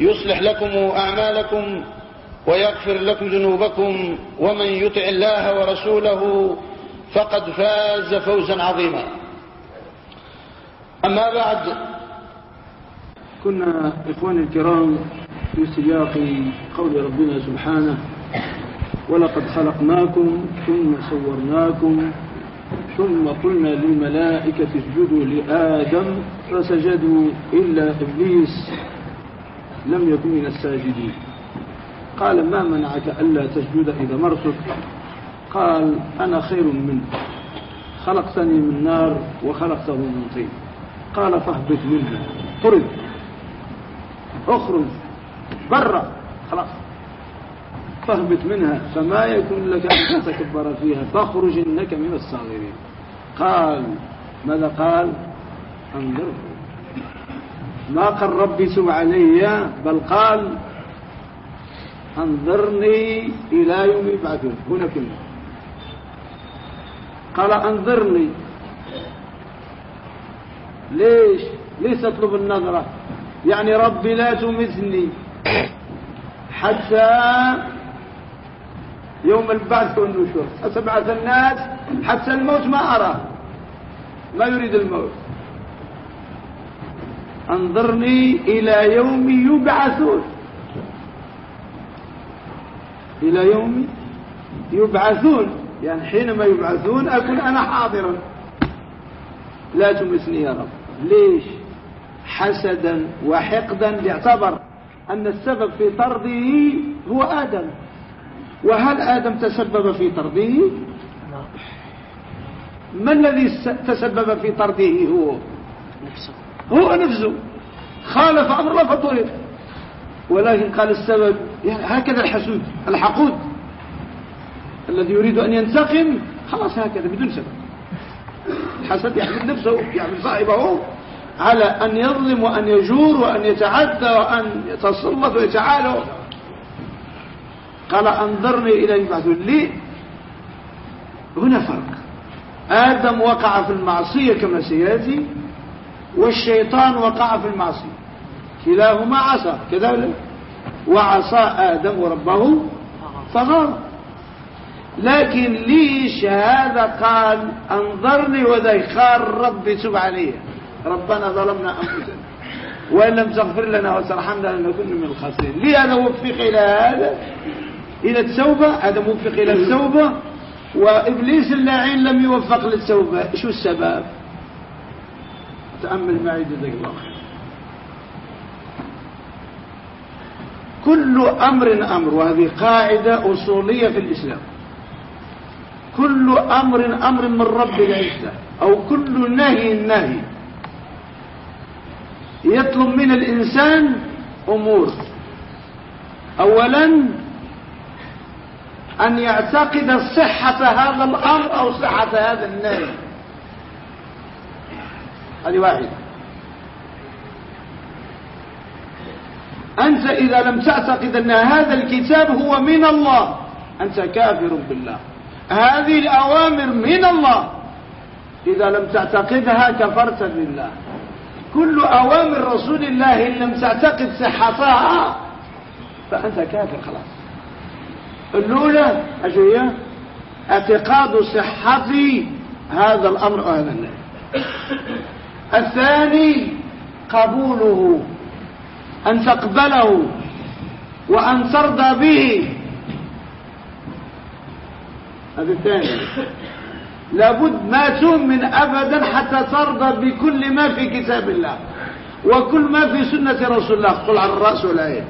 يصلح لكم أعمالكم ويغفر لكم ذنوبكم ومن يطع الله ورسوله فقد فاز فوزا عظيما. أما بعد كنا إخواني الكرام في سياق قول ربنا سبحانه ولقد خلقناكم ثم صورناكم ثم قلنا للملائكة اسجدوا لآدم فسجدوا إلا إبليس لم يكن من الساجدين. قال ما منعك ألا تسجد إذا مرتك؟ قال أنا خير منه خلقتني من نار وخلقته من طين. قال فاهبط منها. طرد. اخرج. برا. خلاص. فاهبط منها. فما يكون لك أن تتكبر فيها. فاخرج إنك من الصاغرين. قال ماذا قال؟ انظره ما قال ربي تب علي بل قال انظرني إلى يوم يبعثون. هنا كلمة. قال انظرني. ليش؟ ليش تطلب النظرة. يعني ربي لا تمثني حتى يوم البعث والنشور. أتبعث الناس حتى الموت ما أراه ما يريد الموت. انظرني إلى يوم يبعثون. إلى يوم يبعثون. يعني حينما يبعثون أكون أنا حاضرا. لا تمسني يا رب. ليش؟ حسدا وحقدا لاعتبر أن السبب في طرده هو آدم. وهل آدم تسبب في طرده؟ ما الذي تسبب في طرده هو؟ نفسه. هو نفسه. خالف أمر الله فطرد ولكن قال السبب يعني هكذا الحسود الحقود. الذي يريد أن ينتقم خلاص هكذا بدون سبب. الحسد يحمل نفسه يحمل صاحبه على أن يظلم وأن يجور وأن يتعدى وأن يتسلط ويتعالى. قال أنظرني إلى يبعثون لي؟ هنا فرق. آدم وقع في المعصية كما سيأتي والشيطان وقع في المعصية. كلاهما عصى كذلك وعصى آدم ربه فغار. لكن ليش هذا قال انظرني وذي قال ربي تب علي. ربنا ظلمنا أنفسنا. وإن لم تغفر لنا وترحمنا لنكن من الخاسرين. ليه هذا وفق إلى هذا إلى التوبة. هذا موفق إلى التوبة. وإبليس اللاعين لم يوفق للتوبة. شو السبب؟ تأمل معي خير. كل أمر أمر وهذه قاعدة أصولية في الإسلام. كل أمر أمر من رب العزة أو كل نهي نهي. يطلب من الإنسان أمور. أولا أن يعتقد صحة هذا الأمر أو صحة هذا النهي. هذه واحدة. أنت إذا لم تعتقد أن هذا الكتاب هو من الله أنت كافر بالله. هذه الأوامر من الله. إذا لم تعتقدها كفرت بالله. كل أوامر رسول الله إن لم تعتقد صحتها فأنت كافر خلاص. الأولى أجوية اعتقاد صحة هذا الأمر وهذا النهي. الثاني قبوله أن تقبله وأن ترضى به. هذا الثاني. لابد ما تؤمن أبدا حتى ترضى بكل ما في كتاب الله وكل ما في سنة رسول الله. قل على الرأس والآية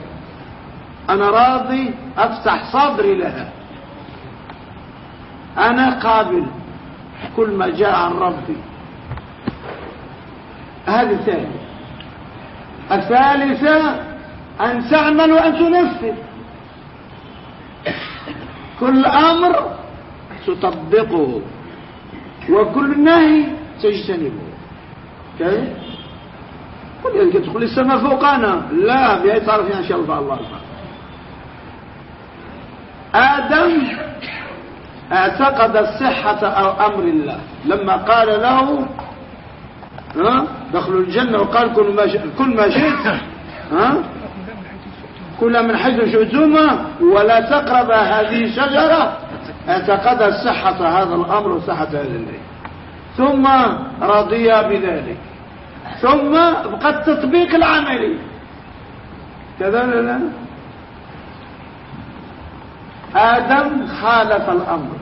أنا راضي أفتح صدري لها. أنا قابل. كل ما جاء عن ربي. هذه الثانية. الثالثة أن تعمل وأن تنفذ. كل أمر تطبقه وكل نهي تجتنبه. كيف؟ تقول السماء فوقنا. لا بأي طرف إن شاء الله الله آدم اعتقد أو أمر الله. لما قال له ها؟ دخلوا الجنة وقال كل ما كل ما شئت ها؟ كل من حيث شئتما ولا تقرب هذه الشجرة. اعتقد صحة هذا الأمر وصحة هذا النهي ثم رضي بذلك. ثم بقى التطبيق العملي كذا لا؟ آدم خالف الأمر.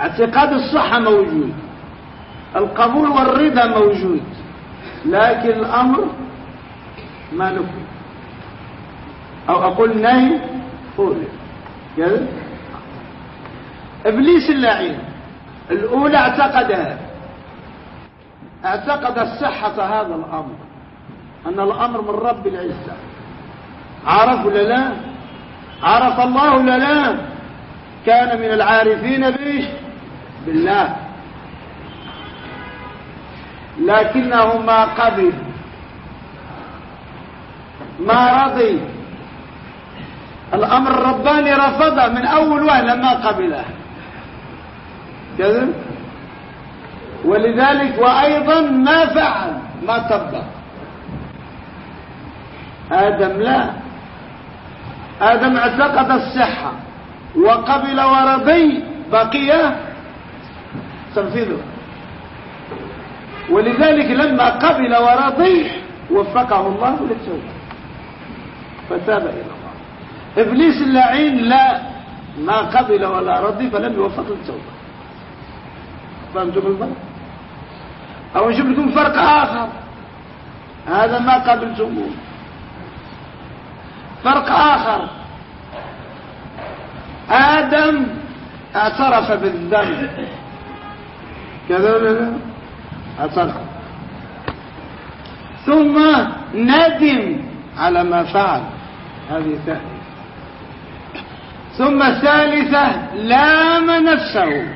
اعتقاد الصحة موجود. القبول والرضا موجود لكن الأمر ما نفذ أو أقول نهي فولي كذا إبليس اللعين الأولى اعتقدها. اعتقد الصحة هذا الأمر أن الأمر من رب العزة. عرف ولا لا؟ عرف الله ولا لا؟ كان من العارفين بيش بالله. لكنه ما قبل. ما رضي. الأمر الرباني رفضه من أول وهلة ما قبله. كذب ولذلك وأيضا ما فعل ما طبق آدم لا. آدم اعتقد الصحة. وقبل ورضي بقي تنفيذه. ولذلك لما قبل ورضي وفقه الله للتوبة. فتاب إلى الله. إبليس اللعين لا ما قبل ولا رضي فلم يوفق للتوبة. فهمتم الفرق؟ أو نشوف لكم فرق آخر. هذا ما قبلتموه فرق آخر. آدم اعترف بالذنب. كذا ولا لا؟ اعترف ثم ندم على ما فعل. هذه ثانية. ثم الثالثة لام نفسه.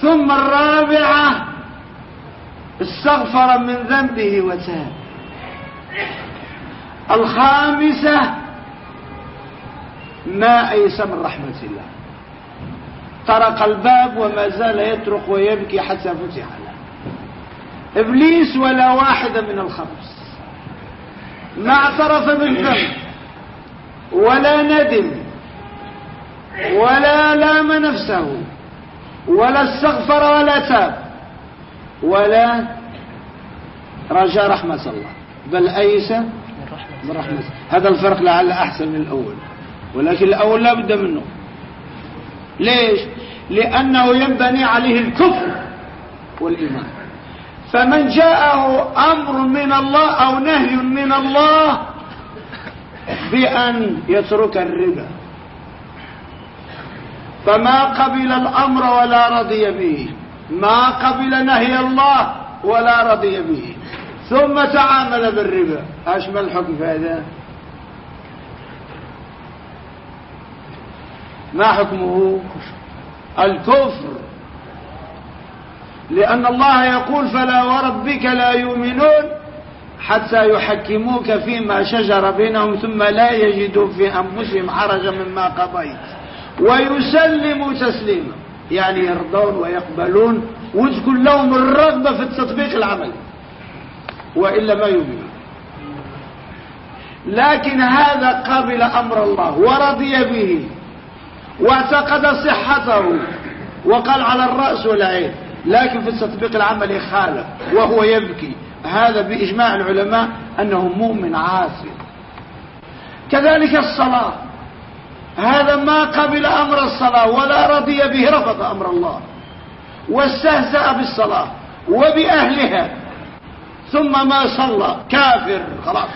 ثم الرابعة استغفر من ذنبه وتاب. الخامسة ما أيس من رحمة الله. طرق الباب وما زال يطرق ويبكي حتى فتح له. إبليس ولا واحدة من الخمس. ما اعترف بالذنب ولا ندم ولا لام نفسه ولا استغفر ولا تاب ولا رجا رحمة الله. بل أيس من رحمة هذا الفرق لعل أحسن من الأول. ولكن الأول لا بد منه. ليش؟ لأنه ينبني عليه الكفر والإيمان. فمن جاءه أمر من الله أو نهي من الله بأن يترك الربا. فما قبل الأمر ولا رضي به. ما قبل نهي الله ولا رضي به. ثم تعامل بالربا. أشمل في هذا؟ ما حكمه؟ الكفر. لأن الله يقول فلا وربك لا يؤمنون حتى يحكموك فيما شجر بينهم ثم لا يجدوا في أنفسهم حرجا مما قضيت. ويسلموا تسليما. يعني يرضون ويقبلون. وتكون لهم الرغبة في التطبيق العملي وإلا ما يؤمنون. لكن هذا قبل أمر الله ورضي به. واعتقد صحته وقال على الرأس والعين لكن في التطبيق العملي خالف وهو يبكي. هذا بإجماع العلماء أنه مؤمن عاصي. كذلك الصلاة. هذا ما قبل أمر الصلاة ولا رضي به رفض أمر الله. واستهزأ بالصلاة وبأهلها. ثم ما صلى كافر خلاص.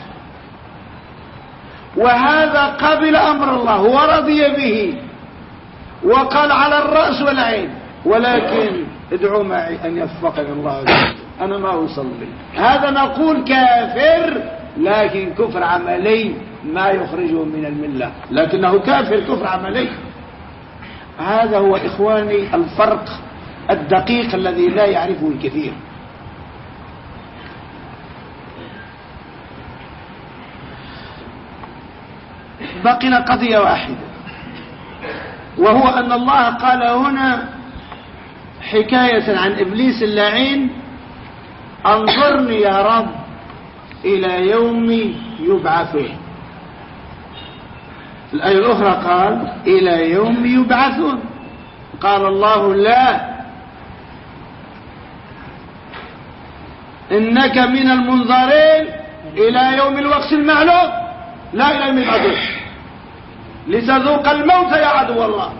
وهذا قبل أمر الله ورضي به. وقال على الرأس والعين. ولكن ادعوا معي أن يفقني الله أنا ما أصلي. هذا نقول كافر لكن كفر عملي ما يخرجه من الملة. لكنه كافر كفر عملي. هذا هو إخواني الفرق الدقيق الذي لا يعرفه الكثير. بقنا قضية واحدة. وهو أن الله قال هنا حكاية عن إبليس اللعين أنظرني يا رب إلى يوم يبعثون. الآية الأخرى قال إلى يوم يبعثون. قال الله لا. إنك من المنظرين إلى يوم الوقت المعلوم لا إلى يوم العدو لتذوق الموت يا عدو الله.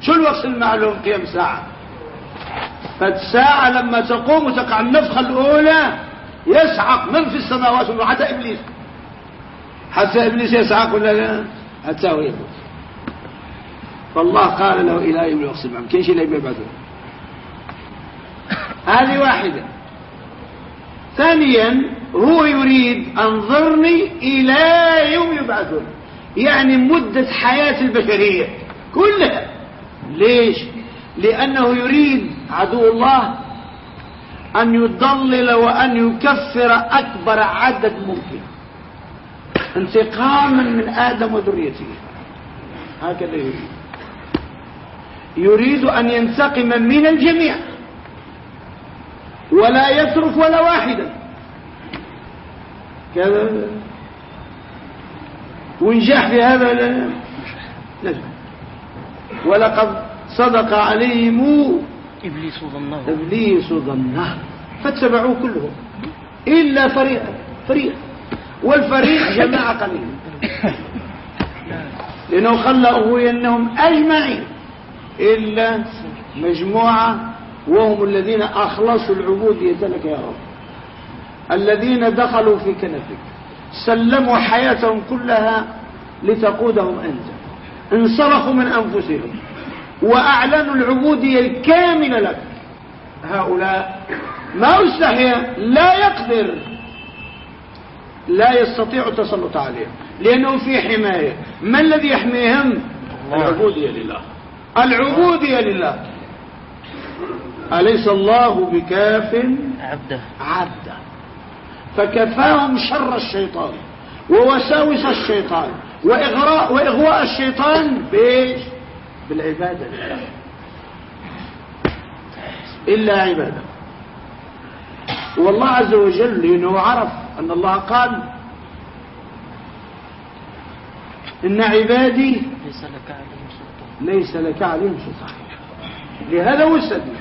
شو الوقت المعلوم قيام ساعة؟ فالساعة لما تقوم وتقع النفخة الأولى يسعق من في السماوات حتى إبليس. حتى إبليس يسعق ولا لا؟ حتى هو يموت فالله قال له إلى يوم الوقت المعلوم. كيش إلى يوم يبعثون هذه واحدة. ثانيا هو يريد أنظرني إلى يوم يبعثون. يعني مدة حياة البشرية كلها. ليش؟ لأنه يريد عدو الله أن يضلل وأن يكفر أكبر عدد ممكن. انتقاما من آدم وذريته. هكذا يريد. يريد أن ينتقم من الجميع. ولا يترك ولا واحدا. كذا. ونجح في هذا لا نجح ولقد صدق عليهم إبليس ظنه. إبليس ظنه فاتبعوه كلهم إلا فريقا فريق. والفريق جماعة قليلة لأنه خلقوا أنهم أجمعين إلا مجموعة وهم الذين أخلصوا العبودية لك يا رب. الذين دخلوا في كنفك. سلموا حياتهم كلها لتقودهم أنت. انصرفوا من أنفسهم. وأعلنوا العبودية الكاملة لك. هؤلاء ما استحيا لا يقدر. لا يستطيع التسلط عليهم. لأنه في حماية. ما الذي يحميهم؟ العبودية لله. العبودية لله. أليس الله بكاف عبده. عبده؟ فكفاهم شر الشيطان ووساوس الشيطان وإغراء وإغواء الشيطان بإيش؟ بالعبادة. لله إلا عبادة. والله عز وجل لأنه عرف أن الله قال إن عبادي ليس لك عليهم سلطان. ليس لك عليهم سلطان. لهذا السبيل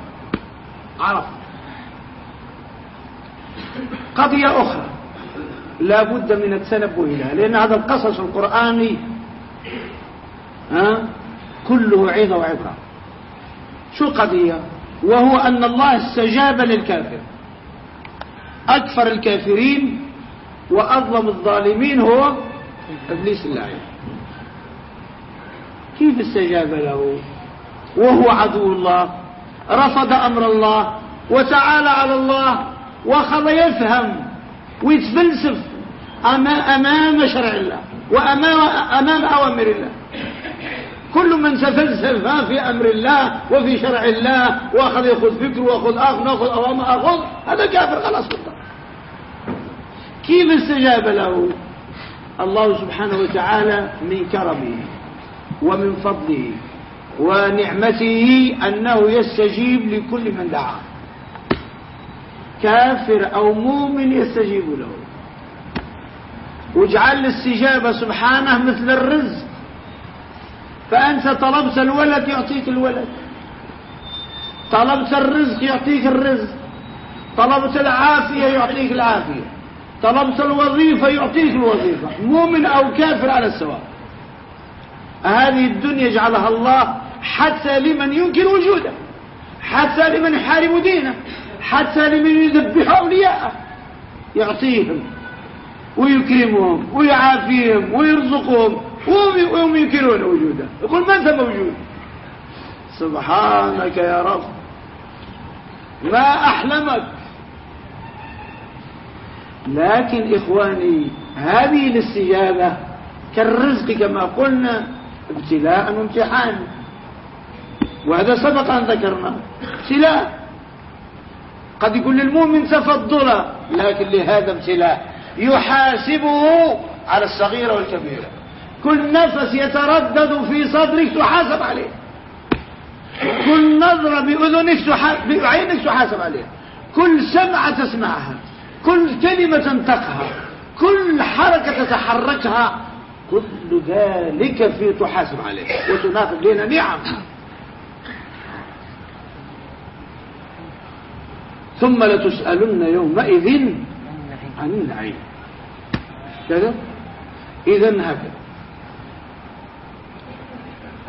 عرف. قضية أخرى. لا بد من التنبه لها لأن هذا القصص القرآني ها كله عظة وعبرة. شو قضية وهو أن الله استجاب للكافر. أكفر الكافرين وأظلم الظالمين هو إبليس اللعين كيف استجاب له؟ وهو عدو الله رفض أمر الله وتعالى على الله وأخذ يفهم ويتفلسف أمام شرع الله وأمام أمام أوامر الله. كل من تفلسف في أمر الله وفي شرع الله وأخذ يأخذ فكره وأخذ آخر نأخذ أوامر أخذ هذا كافر خلاص. بالضبط كيف استجاب له؟ الله سبحانه وتعالى من كرمه ومن فضله ونعمته أنه يستجيب لكل من دعاه. كافر أو مؤمن يستجيب له. واجعل الاستجابة سبحانه مثل الرزق. فأنت طلبت الولد يعطيك الولد. طلبت الرزق يعطيك الرزق. طلبت العافية يعطيك العافية. طلبت الوظيفة يعطيك الوظيفة. مؤمن أو كافر على السواء. هذه الدنيا جعلها الله حتى لمن ينكر وجوده. حتى لمن يحارب دينه. حتى لمن يذبح أولياءه يعطيهم ويكرمهم ويعافيهم ويرزقهم. وهم ينكرون وجوده. يقول من ثم موجود سبحانك يا رب. ما أحلمك. لكن إخواني هذه الاستجابة كالرزق كما قلنا ابتلاء وامتحان. وهذا سبق أن ذكرنا ابتلاء. قد يكون للمؤمن تفضلا لكن لهذا ابتلاء يحاسبه على الصغيرة والكبيرة. كل نفس يتردد في صدرك تحاسب عليه. كل نظرة بأذنك بعينك تحاسب عليها كل سمعة تسمعها. كل كلمة تنطقها. كل حركة تتحركها. كل ذلك في تحاسب عليه. وتناقض لنا نعم. ثم لتسألن يومئذ عن النعيم كذا؟ إذا هكذا.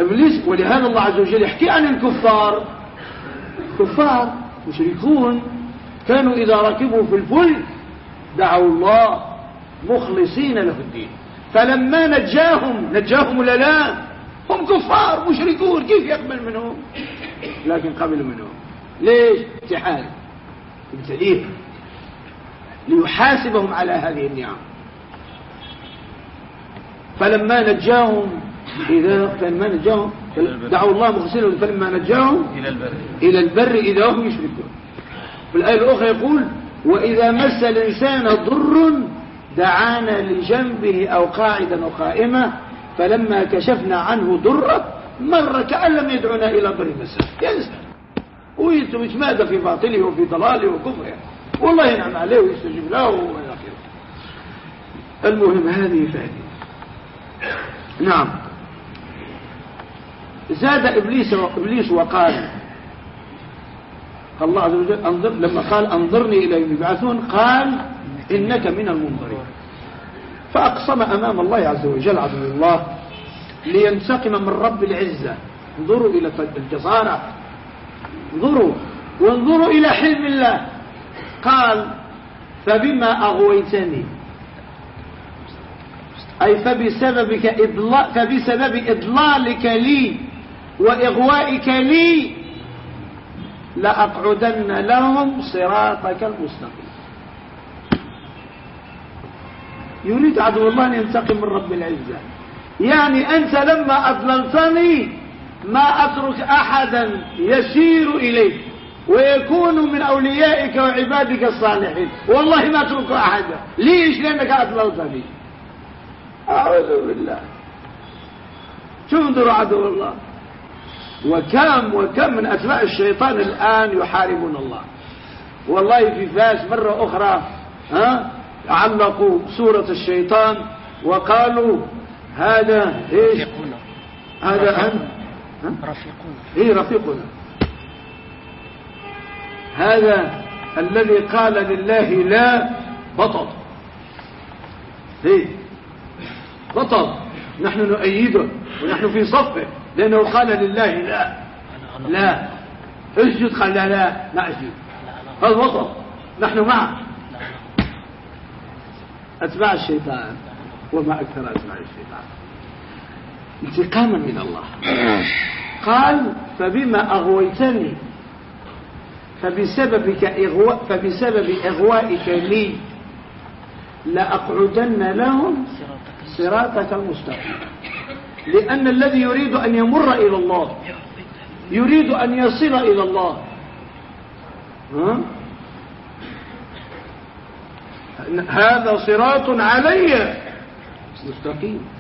إبليس ولهذا الله عز وجل يحكي عن الكفار. كفار مشركون كانوا إذا ركبوا في الفلك دعوا الله مخلصين له الدين. فلما نجاهم نجاهم ولا لا؟ هم كفار مشركون كيف يقبل منهم؟ لكن قبل منهم. ليش؟ امتحان ابتليه ليحاسبهم على هذه النعم. فلما نجاهم إذا فلما نجاهم دعوا الله مخلصين فلما نجاهم إلى البر. إلى البر إذا هم يشركون. في الآية الأخرى يقول وإذا مس الإنسان ضر دعانا لجنبه أو قاعدا أو قائمة فلما كشفنا عنه ضره مر كأن لم يدعنا إلى بر مساء ينسى ويتمادى في باطله وفي ضلاله وكفره. والله ينعم عليه ويستجيب له وإلى آخره. المهم هذه فائدة. نعم. زاد إبليس, إبليس وقال الله عز وجل أنظر لما قال أنظرني إلى يوم يبعثون قال إنك من المنظرين. فأقسم أمام الله عز وجل عز الله لينتقم من رب العزة. انظروا إلى الجسارة انظروا وانظروا إلى حلم الله. قال فبما أغويتني. أي فبسببك إضلال فبسبب إضلالك لي وإغوائك لي لأقعدن لهم صراطك المستقيم. يريد عدو الله أن ينتقم من رب العزة. يعني أنت لما أضللتني ما أترك أحدا يسير إليك ويكون من أوليائك وعبادك الصالحين. والله ما أترك أحدا. ليش؟ لأنك أضللتني أعوذ بالله. تنظر عدو الله. وكم وكم من أتباع الشيطان الآن يحاربون الله. والله في فاس مرة أخرى ها علقوا سورة الشيطان وقالوا هذا إيش؟ رفيقنا هذا أن رفيقنا إيه رفيقنا هذا الذي قال لله لا بطل. إيه بطل. نحن نؤيده ونحن في صفه لأنه قال لله لا. لا. اسجد قال لا لا لا أسجد. هذا بطل. نحن معه. أتباع الشيطان وما أكثر أتباع الشيطان. انتقاما من الله. قال فبما أغويتني فبسببك إغواء فبسبب إغوائك لي لأقعدن لهم صراطك المستقيم. لأن الذي يريد أن يمر إلى الله يريد أن يصل إلى الله؟ هذا صراط علي مستقيم.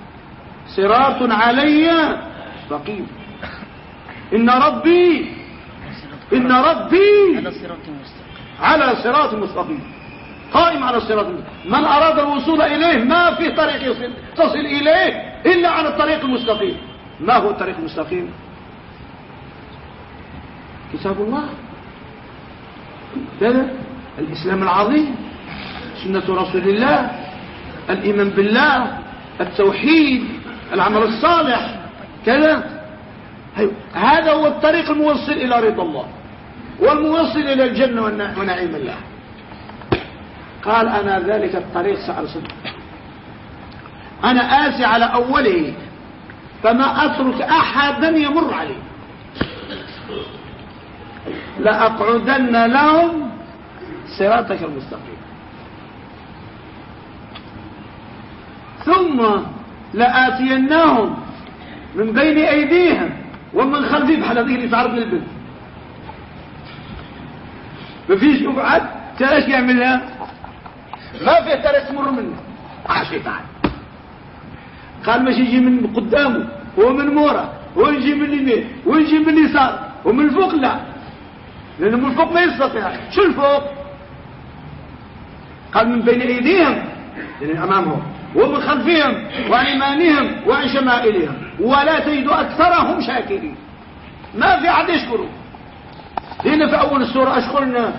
صراط علي مستقيم إن ربي إن ربي على صراط مستقيم. قائم على الصراط المستقيم من أراد الوصول إليه ما في طريق تصل إليه إلا على الطريق المستقيم. ما هو الطريق المستقيم؟ كتاب الله. كذا الإسلام العظيم. سنة رسول الله. الإيمان بالله. التوحيد. العمل الصالح. كذا. هذا هو الطريق الموصل إلى رضا الله والموصل إلى الجنة ونعيم الله. قال أنا ذلك الطريق سأرسل. أنا آسي على أوله فما أترك أحدا يمر عليه. لأقعدن لهم صراطك المستقيم. ثم لآتينهم من بين أيديهم ومن خلفهم. بحال هذه اللي تعرض للبنت ما فيش مبعد تلاش يعملها. ما فيه ترى تمر منه. عشيطان قال ماشي يجي من قدامه ومن مورا ويجي من اليمين ويجي من اليسار ومن الفوق لا. لأنه من الفوق ما يستطيع. شو الفوق؟ قال من بين أيديهم. يعني أمامهم. ومن خلفهم وعن ايمانهم وعن شمائلهم ولا تجد أكثرهم شاكرين. ما في أحد يشكره. هنا في أول السورة اشكرنا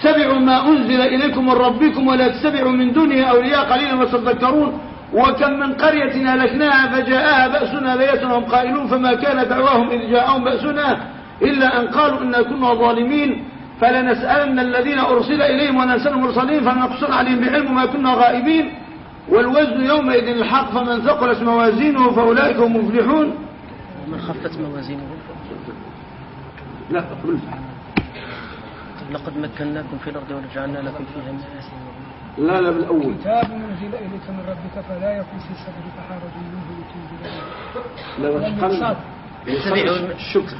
اتبعوا ما أنزل إليكم من ربكم ولا تتبعوا من دونه أولياء قليلا ما تذكرون. وكم من قرية هلكناها فجاءها بأسنا ليتنا وهم قائلون. فما كان دعواهم إذ جاءهم بأسنا إلا أن قالوا إنا كنا ظالمين. فلنسألن الذين أرسل إليهم ونسأل المرسلين فلنقصر عليهم بعلم ما كنا غائبين. والوزن يومئذ الحق فمن ثقلت موازينه فأولئك هم مفلحون ومن خفت موازينه. لا قبل. لقد مكناكم في الأرض وجعلنا لكم فيها مناسك لا لا بالأول. كتاب أنزل إليك من ربك فلا يكن في صدرك حرج منه لتنزل لا اتبعوا الشكر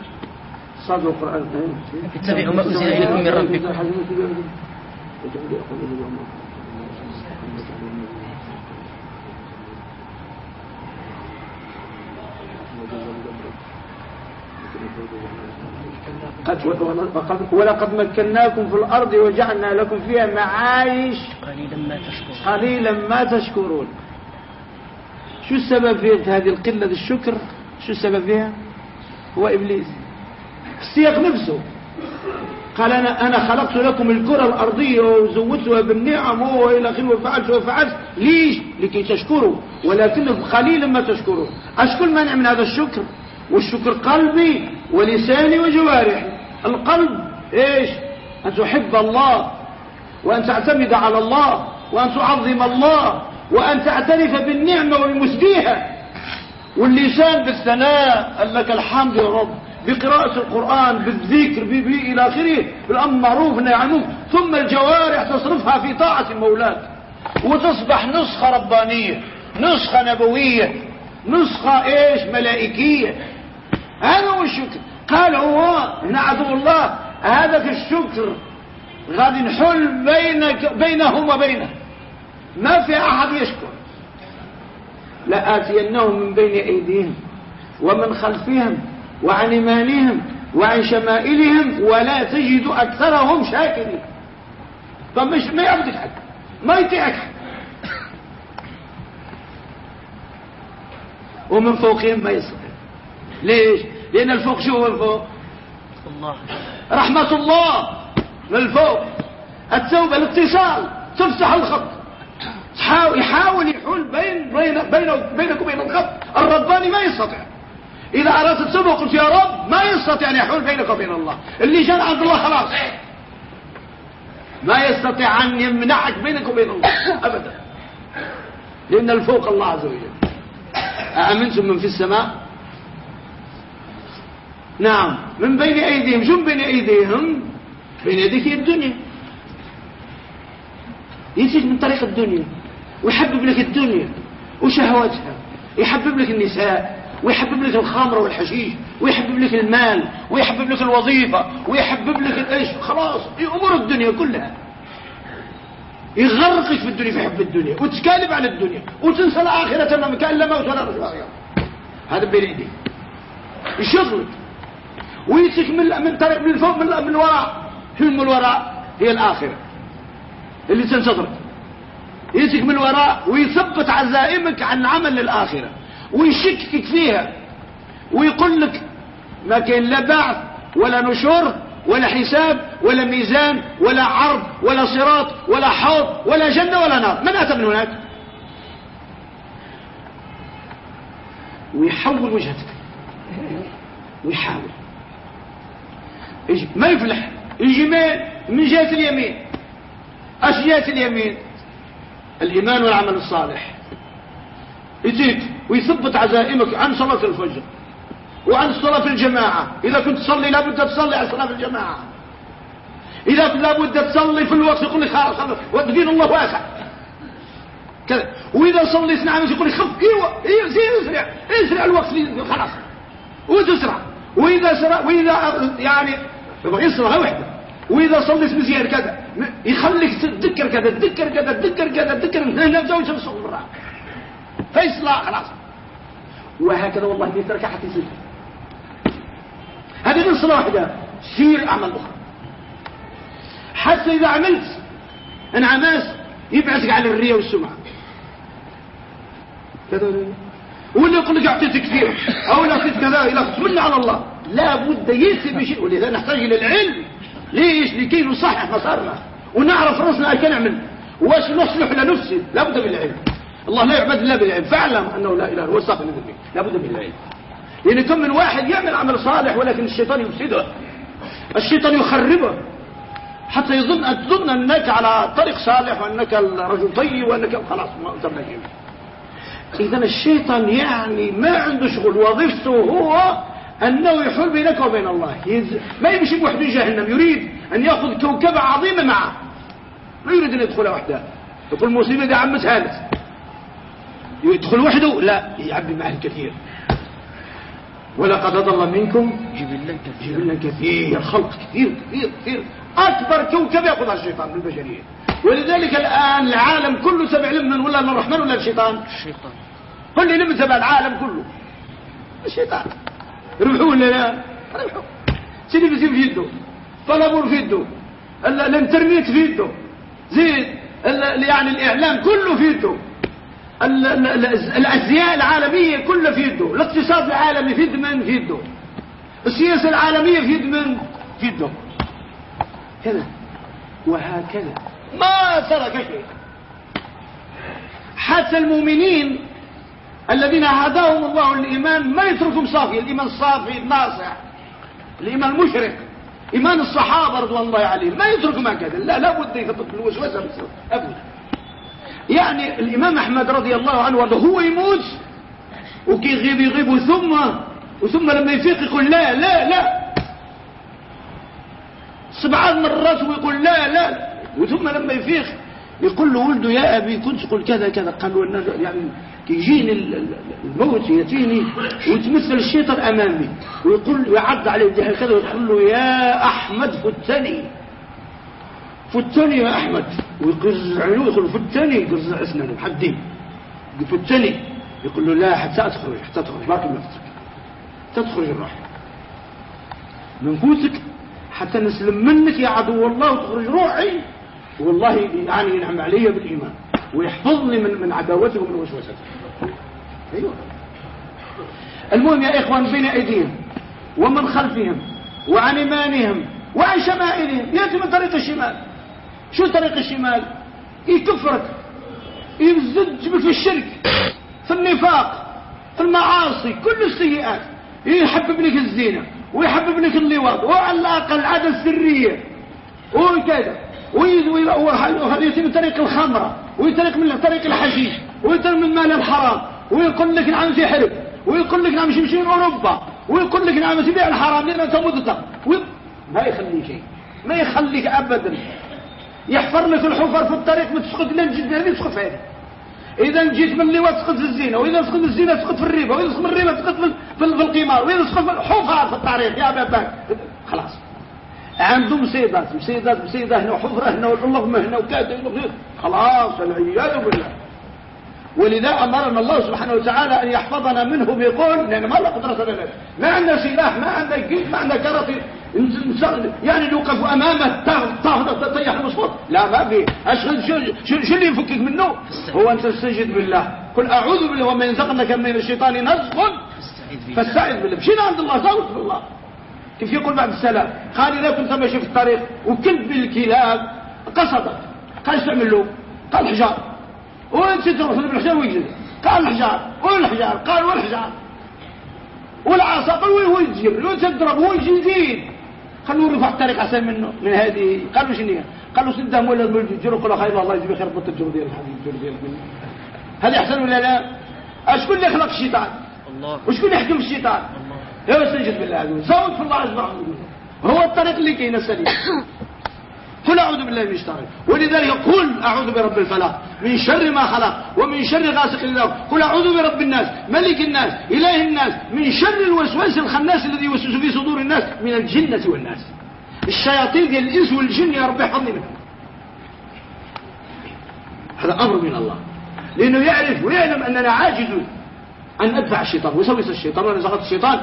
القرآن اتبعوا ما أنزل إليكم من ربكم. قد ولقد مكناكم في الأرض وجعلنا لكم فيها معايش. قليلا ما تشكرون. قليلا ما تشكرون. شو السبب في هذه القلة الشكر؟ شو السبب فيها؟ هو إبليس. السياق نفسه. قال أنا, أنا خلقت لكم الكرة الأرضية وزودتها بالنعم وإلى آخره وفعلت وفعلت. ليش؟ لكي تشكروا ولكنكم قليلا ما تشكرون أشكر مانع من هذا الشكر؟ والشكر قلبي ولساني وجوارحي. القلب إيش؟ أن تحب الله وأن تعتمد على الله وأن تعظم الله وأن تعترف بالنعمة والمسديها واللسان بالثناء لك الحمد يا رب. بقراءة القرآن بالذكر بي إلى آخره بالأمر معروف نعمه ثم الجوارح تصرفها في طاعة مولاك وتصبح نسخة ربانية نسخة نبوية نسخة إيش؟ ملائكية. هذا هو الشكر. قال هو هنا عدو الله هذا في الشكر. غادي نحل بينك بينهم وبينه. ما في أحد يشكر. لآتينهم من بين أيديهم ومن خلفهم. وعن إيمانهم وعن شمائلهم ولا تجد أكثرهم شاكرين. فمش ما يعبدك حد ما يطيعك حد ومن فوقهم ما يستطيع ليش؟ لأن الفوق شو هو الفوق؟ الله. رحمة الله من الفوق التوبة الاتصال تفتح الخط. يحاول يحول بين بين بينك وبين الخط. الرباني ما يستطيع. إذا أردت التوبة قلت يا رب ما يستطيع أن يحول بينك وبين الله. اللي جاء عند الله خلاص. ما يستطيع أن يمنعك بينك وبين الله. أبدا. لأن الفوق الله عز وجل. أأمنتم من في السماء؟ نعم. من بين أيديهم. شو بين أيديهم؟ بين يديك الدنيا. يجيك من طريق الدنيا. ويحبب لك الدنيا. وشهواتها. يحبب لك النساء. ويحبب لك الخمر والحشيش ويحبب لك المال ويحبب لك الوظيفة ويحبب لك إيش خلاص أمور الدنيا كلها. يغرقك في الدنيا في حب الدنيا وتكالب على الدنيا وتنسى الآخرة لما كأن لا موت ولا هذا بين يديك. يشغلك. ويمسك من من طريق من فوق من من الوراء شو من الوراء؟ هي الآخرة. اللي تنتظرك. يمسك من الوراء ويثبت عزائمك عن عمل للآخرة ويشككك فيها ويقول لك ما كاين لا بعث ولا نشور ولا حساب ولا ميزان ولا عرض ولا صراط ولا حوض ولا جنة ولا نار من أتى من هناك؟ ويحول وجهتك ويحاول. ما يفلح يجي من جهة اليمين اش جهة اليمين. الإيمان والعمل الصالح. يزيد. ويثبت عزائمك عن صلاة الفجر وعن الصلاة في الجماعة. إذا كنت تصلي لابد تصلي على الصلاة في الجماعة. إذا لابد تصلي في الوقت يقول لك خلاص ودين الله واسع كذا. وإذا صليت نعم يقول لك خف إيوه زين اسرع اسرع الوقت خلاص. وتسرع. وإذا سرع وإذا يعني يبغى يسرع وحده. وإذا صليت مزيان كذا يخليك تذكر كذا تذكر كذا تذكر كذا تذكر هنا زوج الصغرى فيصلى خلاص. وهكذا والله بيترك حتى يصير هذه من صلاة واحدة. سير أعمال أخرى حتى إذا عملت انعماس يبعثك على الرياء والسمعة. واللي يقول لك اعطيت كثير. أو لا اعطيت كذا إلى تمنى على الله. لا بد يثبت بشيء ولذا نحتاج إلى العلم. ليش؟ لكي نصحح مسارنا ونعرف راسنا نعمل. واش نصلح لنفسي. لا بد من العلم. الله لا يعبد إلا بالعلم. فاعلم أنه لا إله هو الصافي من لا بد من العلم. يعني كم من واحد يعمل عمل صالح ولكن الشيطان يفسده. الشيطان يخربه. حتى يظن تظن أنك على طريق صالح وأنك الرجل طيب وأنك خلاص ما تبنى إذا الشيطان يعني ما عنده شغل. وظيفته هو أنه يحول بينك وبين الله. ما يمشي بوحده جهنم. يريد أن يأخذ كوكبة عظيمة معه. ما يريد أن يدخل وحده يقول المصيبة دي عم ثالث يدخل وحده لا يعبي معه الكثير. ولقد ضل منكم جبلا كثير جبلا كثير. خلق كثير كثير كثير. أكبر كوكب يأخذها الشيطان من البشرية. ولذلك الآن العالم كله تبع لمن ولا الرحمن ولا الشيطان. الشيطان. كل لمن تبع العالم كله. الشيطان. ربحوا ولا لا ربحوا سيدي بزيب في يده. طلبوا في يده. الانترنت في يده. زيد يعني الإعلام كله في يده. الأزياء العالمية كلها في يده. الاقتصاد العالمي في يد من في يده. السياسة العالمية في يد من في يده. كذا وهكذا. ما ترك شيء. حتى المؤمنين الذين هداهم الله الإيمان ما يتركهم صافي. الإيمان الصافي الناصع الإيمان المشرك إيمان الصحابة رضوان الله عليهم. ما يتركهم هكذا. لا لابد يثبت الوسوسة أبدا. يعني الإمام أحمد رضي الله عنه هو يموت وكي يغيب يغيب ثم وثم لما يفيق يقول لا لا لا. سبعات مرات ويقول لا لا. وثم لما يفيق يقول له ولده يا أبي كنت تقول كذا كذا. قال له يعني يجيني الموت يأتيني ويتمثل الشيطان أمامي. ويقول ويعض عليه كذا ويقول له يا أحمد فتني. فتني يا أحمد. ويقرع له يقول فتني يقرع أسنانه محدين فتني يقول له لا حتى أتخرج حتى تخرج باقي نفسك تدخرج الروح من قوتك حتى نسلم منك يا عدو الله وتخرج روحي. والله يعني ينعم علي بالإيمان. ويحفظني من من عداوته ومن وسوسته. أيوه. المهم يا إخوان بين أيديهم ومن خلفهم وعن إيمانهم وعن شمائلهم يأتي من طريق الشمال. شو طريق الشمال؟ يكفرك يزج في الشرك. في النفاق في المعاصي كل السيئات. يحبب لك الزينة ويحبب لك اللواط وعلى الأقل العاده السريه وكذا من طريق الخمرة ويترك من طريق الحشيش ويترك من مال الحرام. ويقول لك نعم سحر ويقول لك نعم يمشي من أوروبا ويقول لك نعم تبيع الحرام أنت مضطر ما يخلي شيء. ما يخليك ابدا. يحفر لك الحفر في الطريق ما تسقط لين جدا هذه تسقط فيها إذا جيت من اللواء تسقط في الزينة وإذا تسقط في الزينة تسقط في الربا وإذا تسقط في الربا تسقط في القمار وإذا تسقط الحفر في الطريق. يا باباك خلاص. عنده مصيدات مصيدات مصيدة هنا وحفرة هنا واللغمة هنا وكذا. خلاص العياذ بالله. ولذا أمرنا الله سبحانه وتعالى أن يحفظنا منه بيقول لأن ما لا قدرة لنا ما عندنا سلاح ما عندنا جيش ما عندنا كرة يعني نوقف أمامه طاهرة تطيح المصفوط لا ما في. أشهد شو, شو اللي يفكك منه؟ هو أن تستجد بالله. قل أعوذ بالله وما ينزغنك من الشيطان نزغ. فاستعذ بالله. مشينا عند الله؟ زاوت بالله كيف يقول بعد السلام؟ قال إذا كنت ماشي في الطريق وكلب بالكلاب قصدك. قال تعمل له؟ قال حجار وانت تروح بالحجار ويجري قال الحجار والحجار قال والحجار. والعصا قال وين يجري وانت تضرب هو يجي يزيد خلوه يرفع الطريق احسن منه من هذه. قالوا شنو قالوا سدهم ولا يجروا قالوا خير الله يجيب خير بط الجو ديال الحديد هذه أحسن ولا لا؟ أشكون اللي خلق الشيطان؟ الله. وشكون يحكم الشيطان؟ يا استنجد بالله صوت في الله عز وجل هو الطريق اللي كاين السليم. قل أعوذ بالله من الشيطان ولذلك قل أعوذ برب الفلق من شر ما خلق ومن شر غاسق اذا قل أعوذ برب الناس ملك الناس إله الناس من شر الوسواس الخناس الذي يوسوس في صدور الناس من الجنة والناس. الشياطين ديال الإنس والجن يا رب يحفظني منهم. هذا أمر من الله. لأنه يعرف ويعلم أننا عاجزون أن أدفع الشيطان. وسوس الشيطان ونزغت الشيطان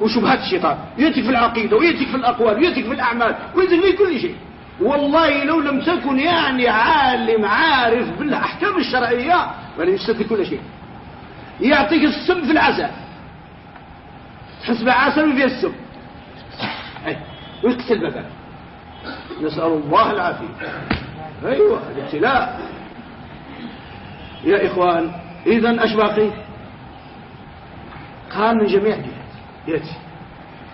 وشبهات الشيطان. يأتيك في العقيدة ويأتيك في الأقوال ويأتيك في الأعمال ويأتيك في كل شيء. والله لو لم تكن يعني عالم عارف بالأحكام الشرعية ولا يستدي كل شيء. يعطيك السم في العسل. تحسب عسل وفيها السم. ويقتل بابا. نسأل الله العافية. أيوة الابتلاء. يا إخوان إذا أش باقي؟ قال من جميع جهات يأتي.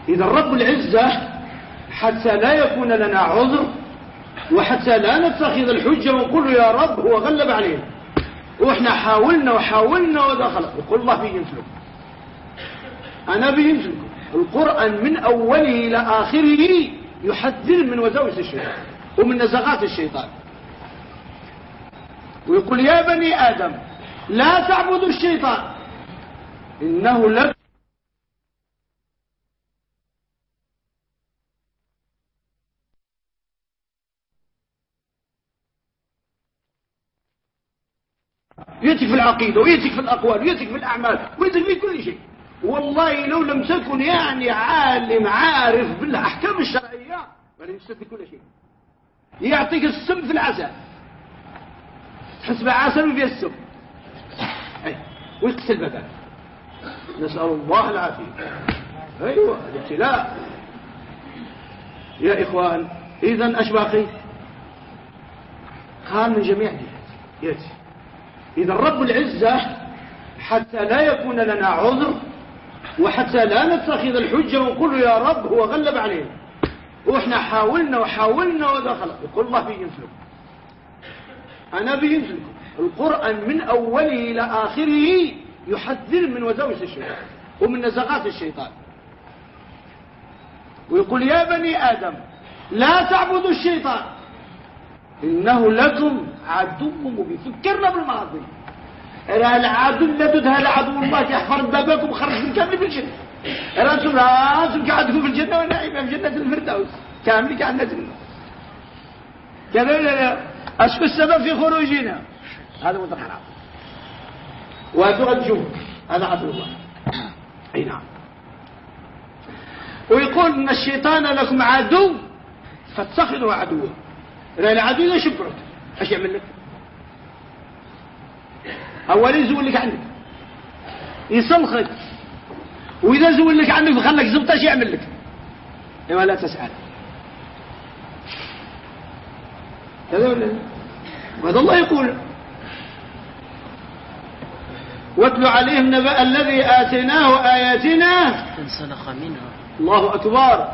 إذا رب العزة حتى لا يكون لنا عذر وحتى لا نتخذ الحجة ونقول يا رب هو غلب علينا. وإحنا حاولنا وحاولنا ودخل يقول الله بيمثلكم أنا بيمثلكم القرآن من أوله إلى آخره يحذر من وساوس الشيطان ومن نزغات الشيطان. ويقول يا بني آدم لا تعبدوا الشيطان. إنه لك يأتيك في العقيدة ويأتيك في الأقوال ويأتيك في الأعمال ويأتيك في كل شيء. والله لو لم تكن يعني عالم عارف بالأحكام الشرعية ولا يستدي كل شيء. يعطيك السم في العسل. تحسب عسل وفيها السم. أي بدل نسأل الله العافية. أيوة الابتلاء. يا إخوان إذا أش باقي قال من جميع جهات يأتي. إذا رب العزة حتى لا يكون لنا عذر وحتى لا نتخذ الحجة ونقول يا رب هو غلب علينا. وإحنا حاولنا وحاولنا ودخل يقول الله بينسلكم أنا بينسلكم القرآن من أوله إلى آخره يحذر من وساوس الشيطان ومن نزغات الشيطان. ويقول يا بني آدم لا تعبدوا الشيطان. إنه لكم عدو مبين فكرنا بالماضي. راه العدو لدد هذا عدو الله يحفر بابكم وخرجكم كامل في الجنة. راه أنتم أنتم قاعدكم في الجنة ونعيم في جنة الفردوس؟ كامل قاعدنا جنة كذا لا لا أشكو السبب في خروجنا؟ هذا هو الحرام وتغجون هذا عدو الله. أي نعم. ويقول إن الشيطان لكم عدو فاتخذوا عدوا لأن العدو يشبرك إيش يعمل لك اول يزول لك عندك يسلخك وإذا زول لك عنك وخلك زبطة إيش يعمل لك أيوه لا تسأل. هذا ولا وهذا الله يقول. واتل عليهم نبأ الذي آتيناه آياتنا. فانسلخ منها. الله أكبر.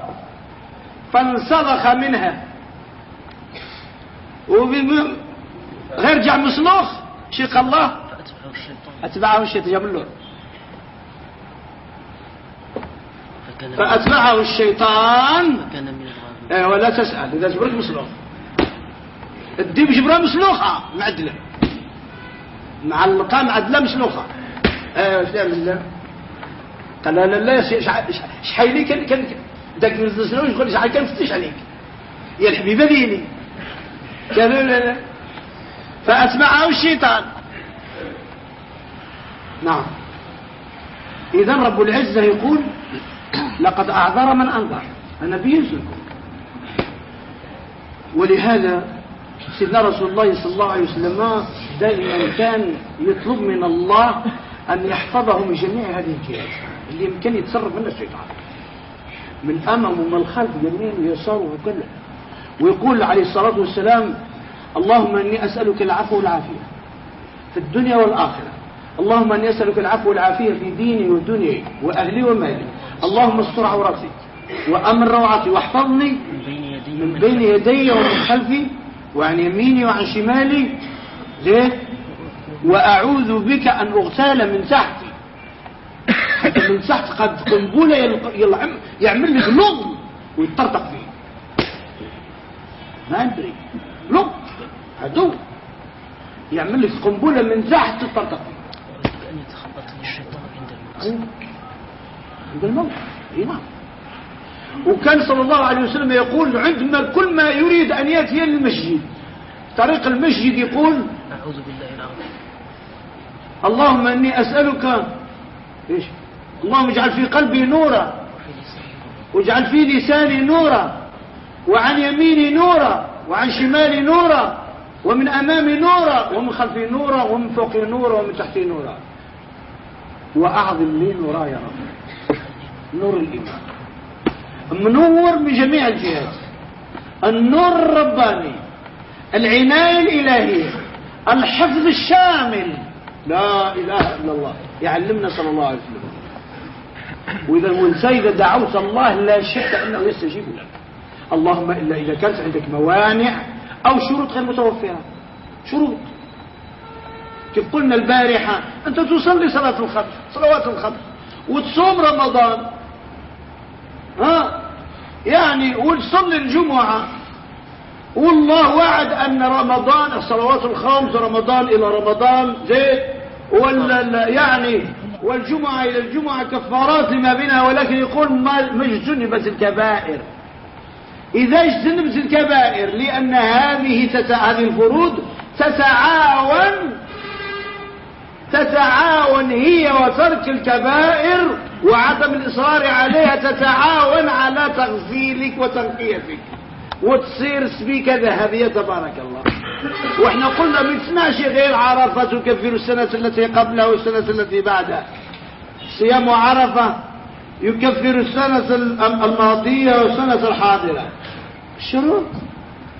فانسلخ منها. غير جع مسلوخ شيخ الله. فأتبعه الشيطان أتبعه الشيطان جاب فكان فأتبعه الشيطان. إيه ولا تسأل إذا جبرك مسلوخ الديب جبرها مسلوخة معدلة معلقة معدلة مسلوخة إيه إيش تعمل له قال لا لا شحال كان كان داك نزلوا يقول شحال كنفتش عليك يا الحبيبه ديني قال لا فأتبعه الشيطان. نعم. إذا رب العزة يقول لقد أعذر من أنذر. النبي ينزلكم ولهذا سيدنا رسول الله صلى الله عليه وسلم دائما كان يطلب من الله أن يحفظه من جميع هذه الجهات. اللي يمكن يتصرف منه الشيطان. من الامام ومن الخلف يمين ويسار وكله ويقول عليه الصلاة والسلام اللهم إني أسألك العفو والعافية في الدنيا والآخرة. اللهم إني أسألك العفو والعافية في ديني ودنياي وأهلي ومالي. اللهم استر عورتي وأمن روعتي واحفظني من بين يدي ومن خلفي وعن يميني وعن شمالي. زين؟ وأعوذ بك أن أغتال من تحتي. من تحت قد قنبلة يعمل لي غلظ ويطرطق فيه ما أدري. لق عدو يعمل لك قنبلة من تحت تطرطق فيه أن يتخبطني الشيطان عند الموت. عند الموت إي نعم. وكان صلى الله عليه وسلم يقول عندما كل ما يريد أن يأتي للمسجد طريق المسجد يقول أعوذ بالله العظيم. اللهم إني أسألك إيش؟ اللهم اجعل في قلبي نورا واجعل في لساني نورا وعن يميني نورا وعن شمالي نورا ومن أمامي نورا ومن خلفي نورا ومن فوقي نورا ومن تحتي نورا. وأعظم لي نورا يا رب. نور الإيمان. منور من جميع الجهات. النور الرباني العناية الإلهية الحفظ الشامل. لا إله إلا الله. يعلمنا صلى الله عليه وسلم. وإذا الإنسان إذا دعوت الله لا شك أنه يستجيب لك. اللهم إلا إذا كانت عندك موانع أو شروط غير متوفرة. شروط. كيف قلنا البارحة أنت تصلي صلاة الخمس صلوات الخمس وتصوم رمضان. ها؟ يعني وتصلي الجمعة. والله وعد أن رمضان الصلوات الخمس رمضان إلى رمضان زيت ولا لا- يعني والجمعة إلى الجمعة كفارات لما بينها ولكن يقول ما ما اجتنبت الكبائر. إذا اجتنبت الكبائر لأن هذه تتع... هذه الفروض تتعاون تتعاون هي وترك الكبائر وعدم الإصرار عليها تتعاون على تغسيلك وتنقيتك. وتصير سبيكة ذهبية تبارك الله. وإحنا قلنا ما تسمعش غير عرفة تكفر السنة التي قبلها والسنة التي بعدها. صيام عرفة يكفر السنة الم- الماضية والسنة الحاضرة. الشروط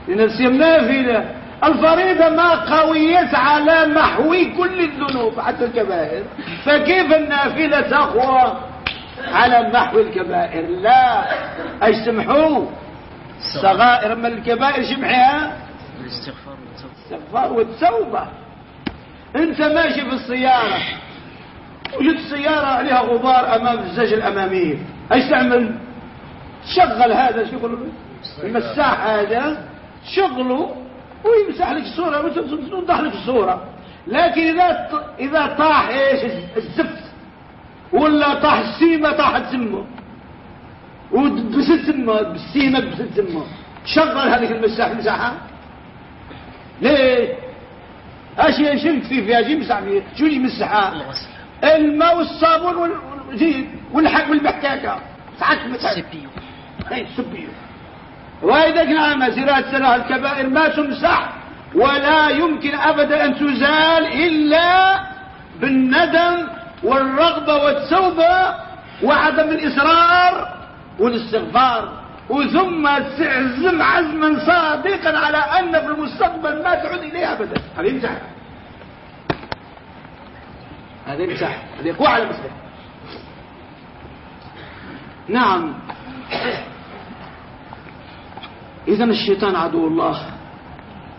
لأن الصيام نافلة الفريضة ما قويت على محو كل الذنوب حتى الكبائر. فكيف النافلة تقوى على محو الكبائر؟ لا. إيش سمحوا الصغائر من الكبائر والتوبة. الاستغفار والتوبة. انت ماشي في السيارة. وجدت السيارة عليها غبار أمام الزج الامامية أيش تعمل؟ تشغل هذا شو يقولوا المساح هذا شغله ويمسح لك الصورة وتوضح لك الصورة لكن إذا إذا طاح إيش؟ الزفت. ولا طاح السيمة طاحت سمه وبست سمه بالسيمة بست سمه شغل هذيك المساح مسحها ليه؟ اش يشمت فيه فيها؟ يمسح شو يمسحها؟ الماء والصابون والحق والمحكاكة ساعات سبيو. اي سبيو. وإذا كان زراعة سلاح الكبائر ما تمسح ولا يمكن أبدا أن تزال إلا بالندم والرغبة والتوبة وعدم الإصرار والاستغفار. وثم تعزم عزما صادقا على أن في المستقبل ما تعود إليه أبدا. هذا هذا يمسح هذا يقوى على مسح نعم. إذا الشيطان عدو الله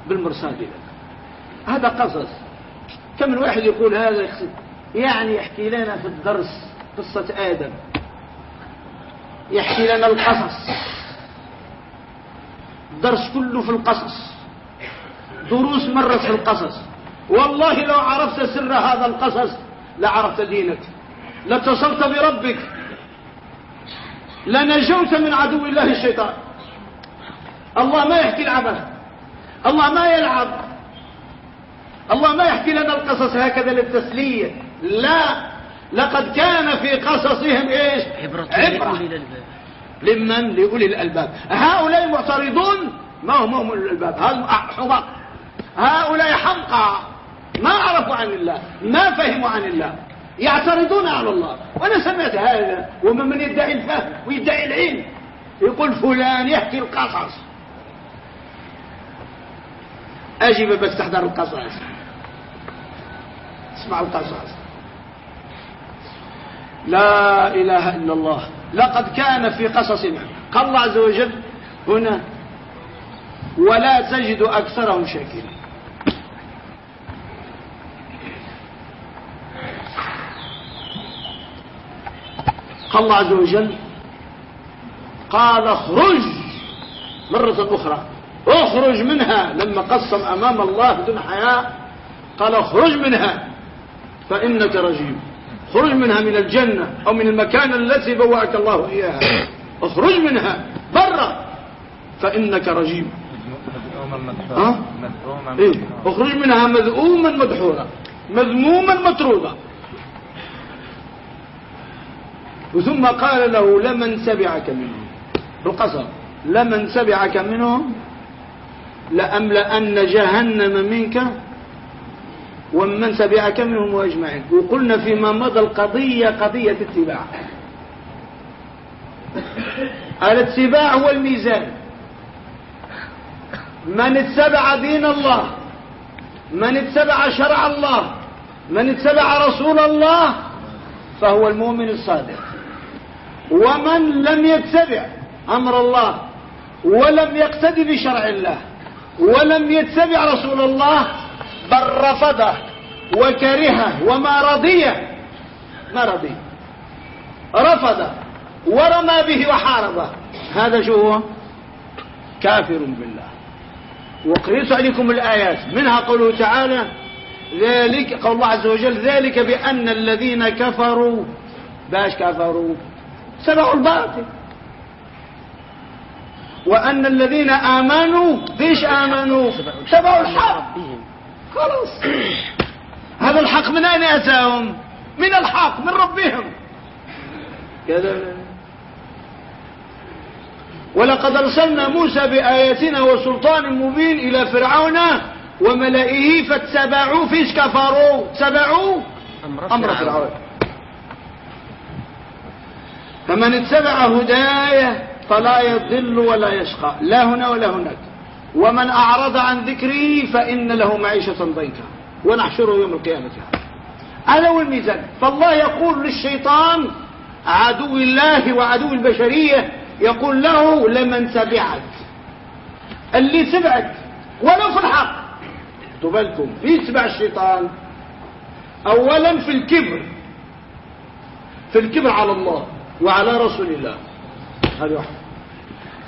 بالمرصاد هذا قصص. كم من واحد يقول هذا يعني يحكي لنا في الدرس قصة آدم. يحكي لنا القصص. الدرس كله في القصص. دروس مرت في القصص. والله لو عرفت سر هذا القصص لعرفت دينك. لاتصلت بربك. لنجوت من عدو الله الشيطان. الله ما يحكي العبث الله ما يلعب. الله ما يحكي لنا القصص هكذا للتسلية. لا. لقد كان في قصصهم إيش؟ عبرة عبرة. لأولي الألباب. لمن؟ لأولي الألباب. هؤلاء معترضون ما هم هم أولي الألباب. هؤلاء حمق هؤلاء حمقى. عن الله ما فهموا عن الله. يعترضون على الله. وأنا سمعت هذا ومن من يدعي الفهم ويدعي العلم. يقول فلان يحكي القصص. أجي بس تحضر القصص. اسمع القصص. لا إله إلا الله. لقد كان في قصصنا. قال الله عز وجل هنا ولا تجد أكثرهم شاكرين. قال الله عز وجل قال اخرج مرة أخرى. اخرج منها لما قسم أمام الله بدون حياء. قال اخرج منها فإنك رجيم. اخرج منها من الجنة أو من المكان التي بوأك الله إياها. اخرج منها برا فإنك رجيم. ها؟ إيه؟ اخرج منها مذؤوما مدحورا مذموما مطرودا. ثم قال له لمن سبعك منهم؟ بالقصر. لمن سبعك منهم؟ لأملأن جهنم منك ومن سبعك منهم أجمعين وقلنا فيما مضى القضية قضية اتباع. الاتباع هو الميزان. من اتبع دين الله من اتبع شرع الله من اتبع رسول الله فهو المؤمن الصادق. ومن لم يتبع أمر الله ولم يقتدي بشرع الله ولم يتبع رسول الله بل رفضه وكرهه وما رضيه ما رضي رفض ورمى به وحاربه. هذا شو هو؟ كافر بالله. وقريت عليكم الآيات. منها قوله تعالى ذلك قول الله عز وجل ذلك بأن الذين كفروا باش كفروا؟ سبعوا الباطل. وأن الذين آمنوا ليش آمنوا؟ سبعوا الحق. خلاص. هذا الحق من أين أتاهم من الحق من ربهم. كذا ولقد أرسلنا موسى بآياتنا وسلطان مبين إلى فرعون وملئه فاتبعوا فيش كفروا. تبعوا؟ أمر فرعون. فمن اتبع هدايا فلا يضل ولا يشقى. لا هنا ولا هناك. ومن أعرض عن ذكري فإن له معيشة ضيقة ونحشره يوم القيامة. هذا هو الميزان. فالله يقول للشيطان عدو الله وعدو البشرية يقول له لمن تبعك. اللي تبعك ولو في الحق. تبالكم يتبع الشيطان. اولا في الكبر. في الكبر على الله. وعلى رسول الله. هذه واحدة.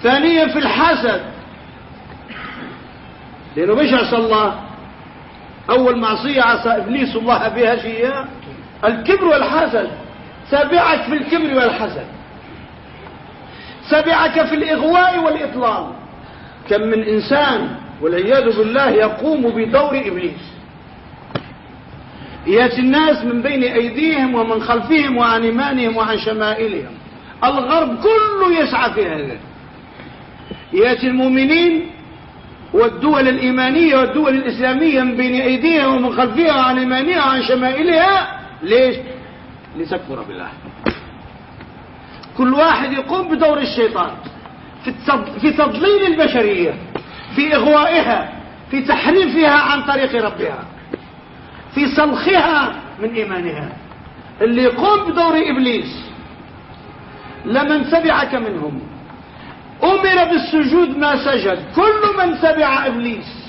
ثانيا في الحسد. لأنه مش عصى الله أول معصية عصى إبليس الله بها شيء الكبر والحسد. سبعك في الكبر والحسد. سبعك في الإغواء والإطلال. كم من إنسان والعياذ بالله يقوم بدور إبليس. يأتي الناس من بين أيديهم ومن خلفهم وعن إيمانهم وعن شمائلهم. الغرب كله يسعى في هذا. يأتي المؤمنين والدول الإيمانية والدول الإسلامية من بين أيديها ومن خلفها وعن إيمانها وعن شمائلها. ليش؟ لتكفر بالله. كل واحد يقوم بدور الشيطان في تضليل البشرية في إغوائها في تحريفها عن طريق ربها. في سلخها من إيمانها. اللي يقوم بدور إبليس لمن تبعك منهم. أمر بالسجود ما سجد. كل من تبع إبليس.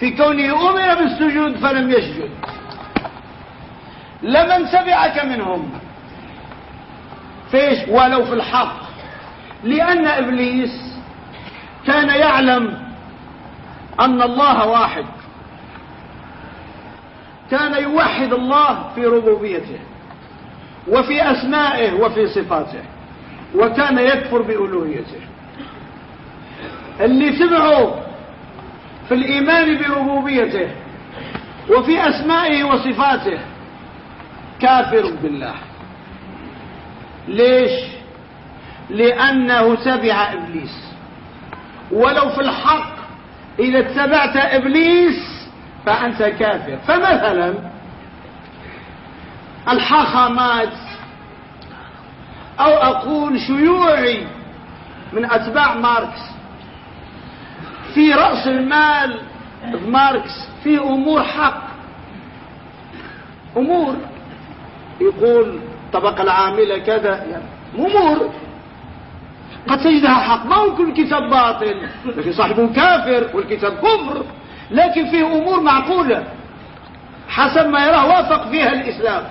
في كونه أمر بالسجود فلم يسجد. لمن تبعك منهم. فيش ولو في الحق. لأن إبليس كان يعلم أن الله واحد. كان يوحد الله في ربوبيته وفي أسمائه وفي صفاته وكان يكفر بألوهيته. اللي سمعوا في الإيمان بربوبيته وفي أسمائه وصفاته كافر بالله. ليش؟ لأنه تبع إبليس. ولو في الحق إذا اتبعت إبليس فأنت كافر. فمثلا الحاخامات أو أقول شيوعي من أتباع ماركس. في رأس المال ماركس في أمور حق. أمور. يقول الطبقة العاملة كذا. يعني أمور. قد تجدها حق. ما هو كل كتاب باطل. لكن صاحبه كافر والكتاب كفر. لكن فيه أمور معقولة حسب ما يراه وافق فيها الإسلام.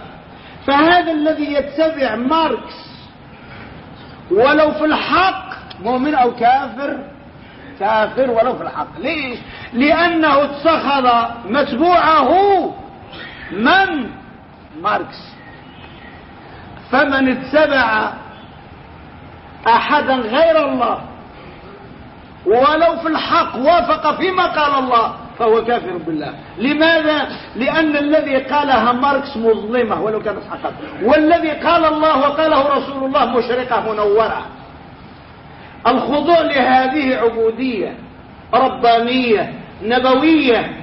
فهذا الذي يتبع ماركس ولو في الحق مؤمن أو كافر كافر ولو في الحق. ليش لأنه اتخذ متبوعه من؟ ماركس. فمن اتبع أحدا غير الله ولو في الحق وافق فيما قال الله. فهو كافر بالله. لماذا؟ لأن الذي قالها ماركس مظلمة ولو كانت حقا والذي قال الله وقاله رسول الله مشرقة منورة. الخضوع لهذه عبودية ربانية نبوية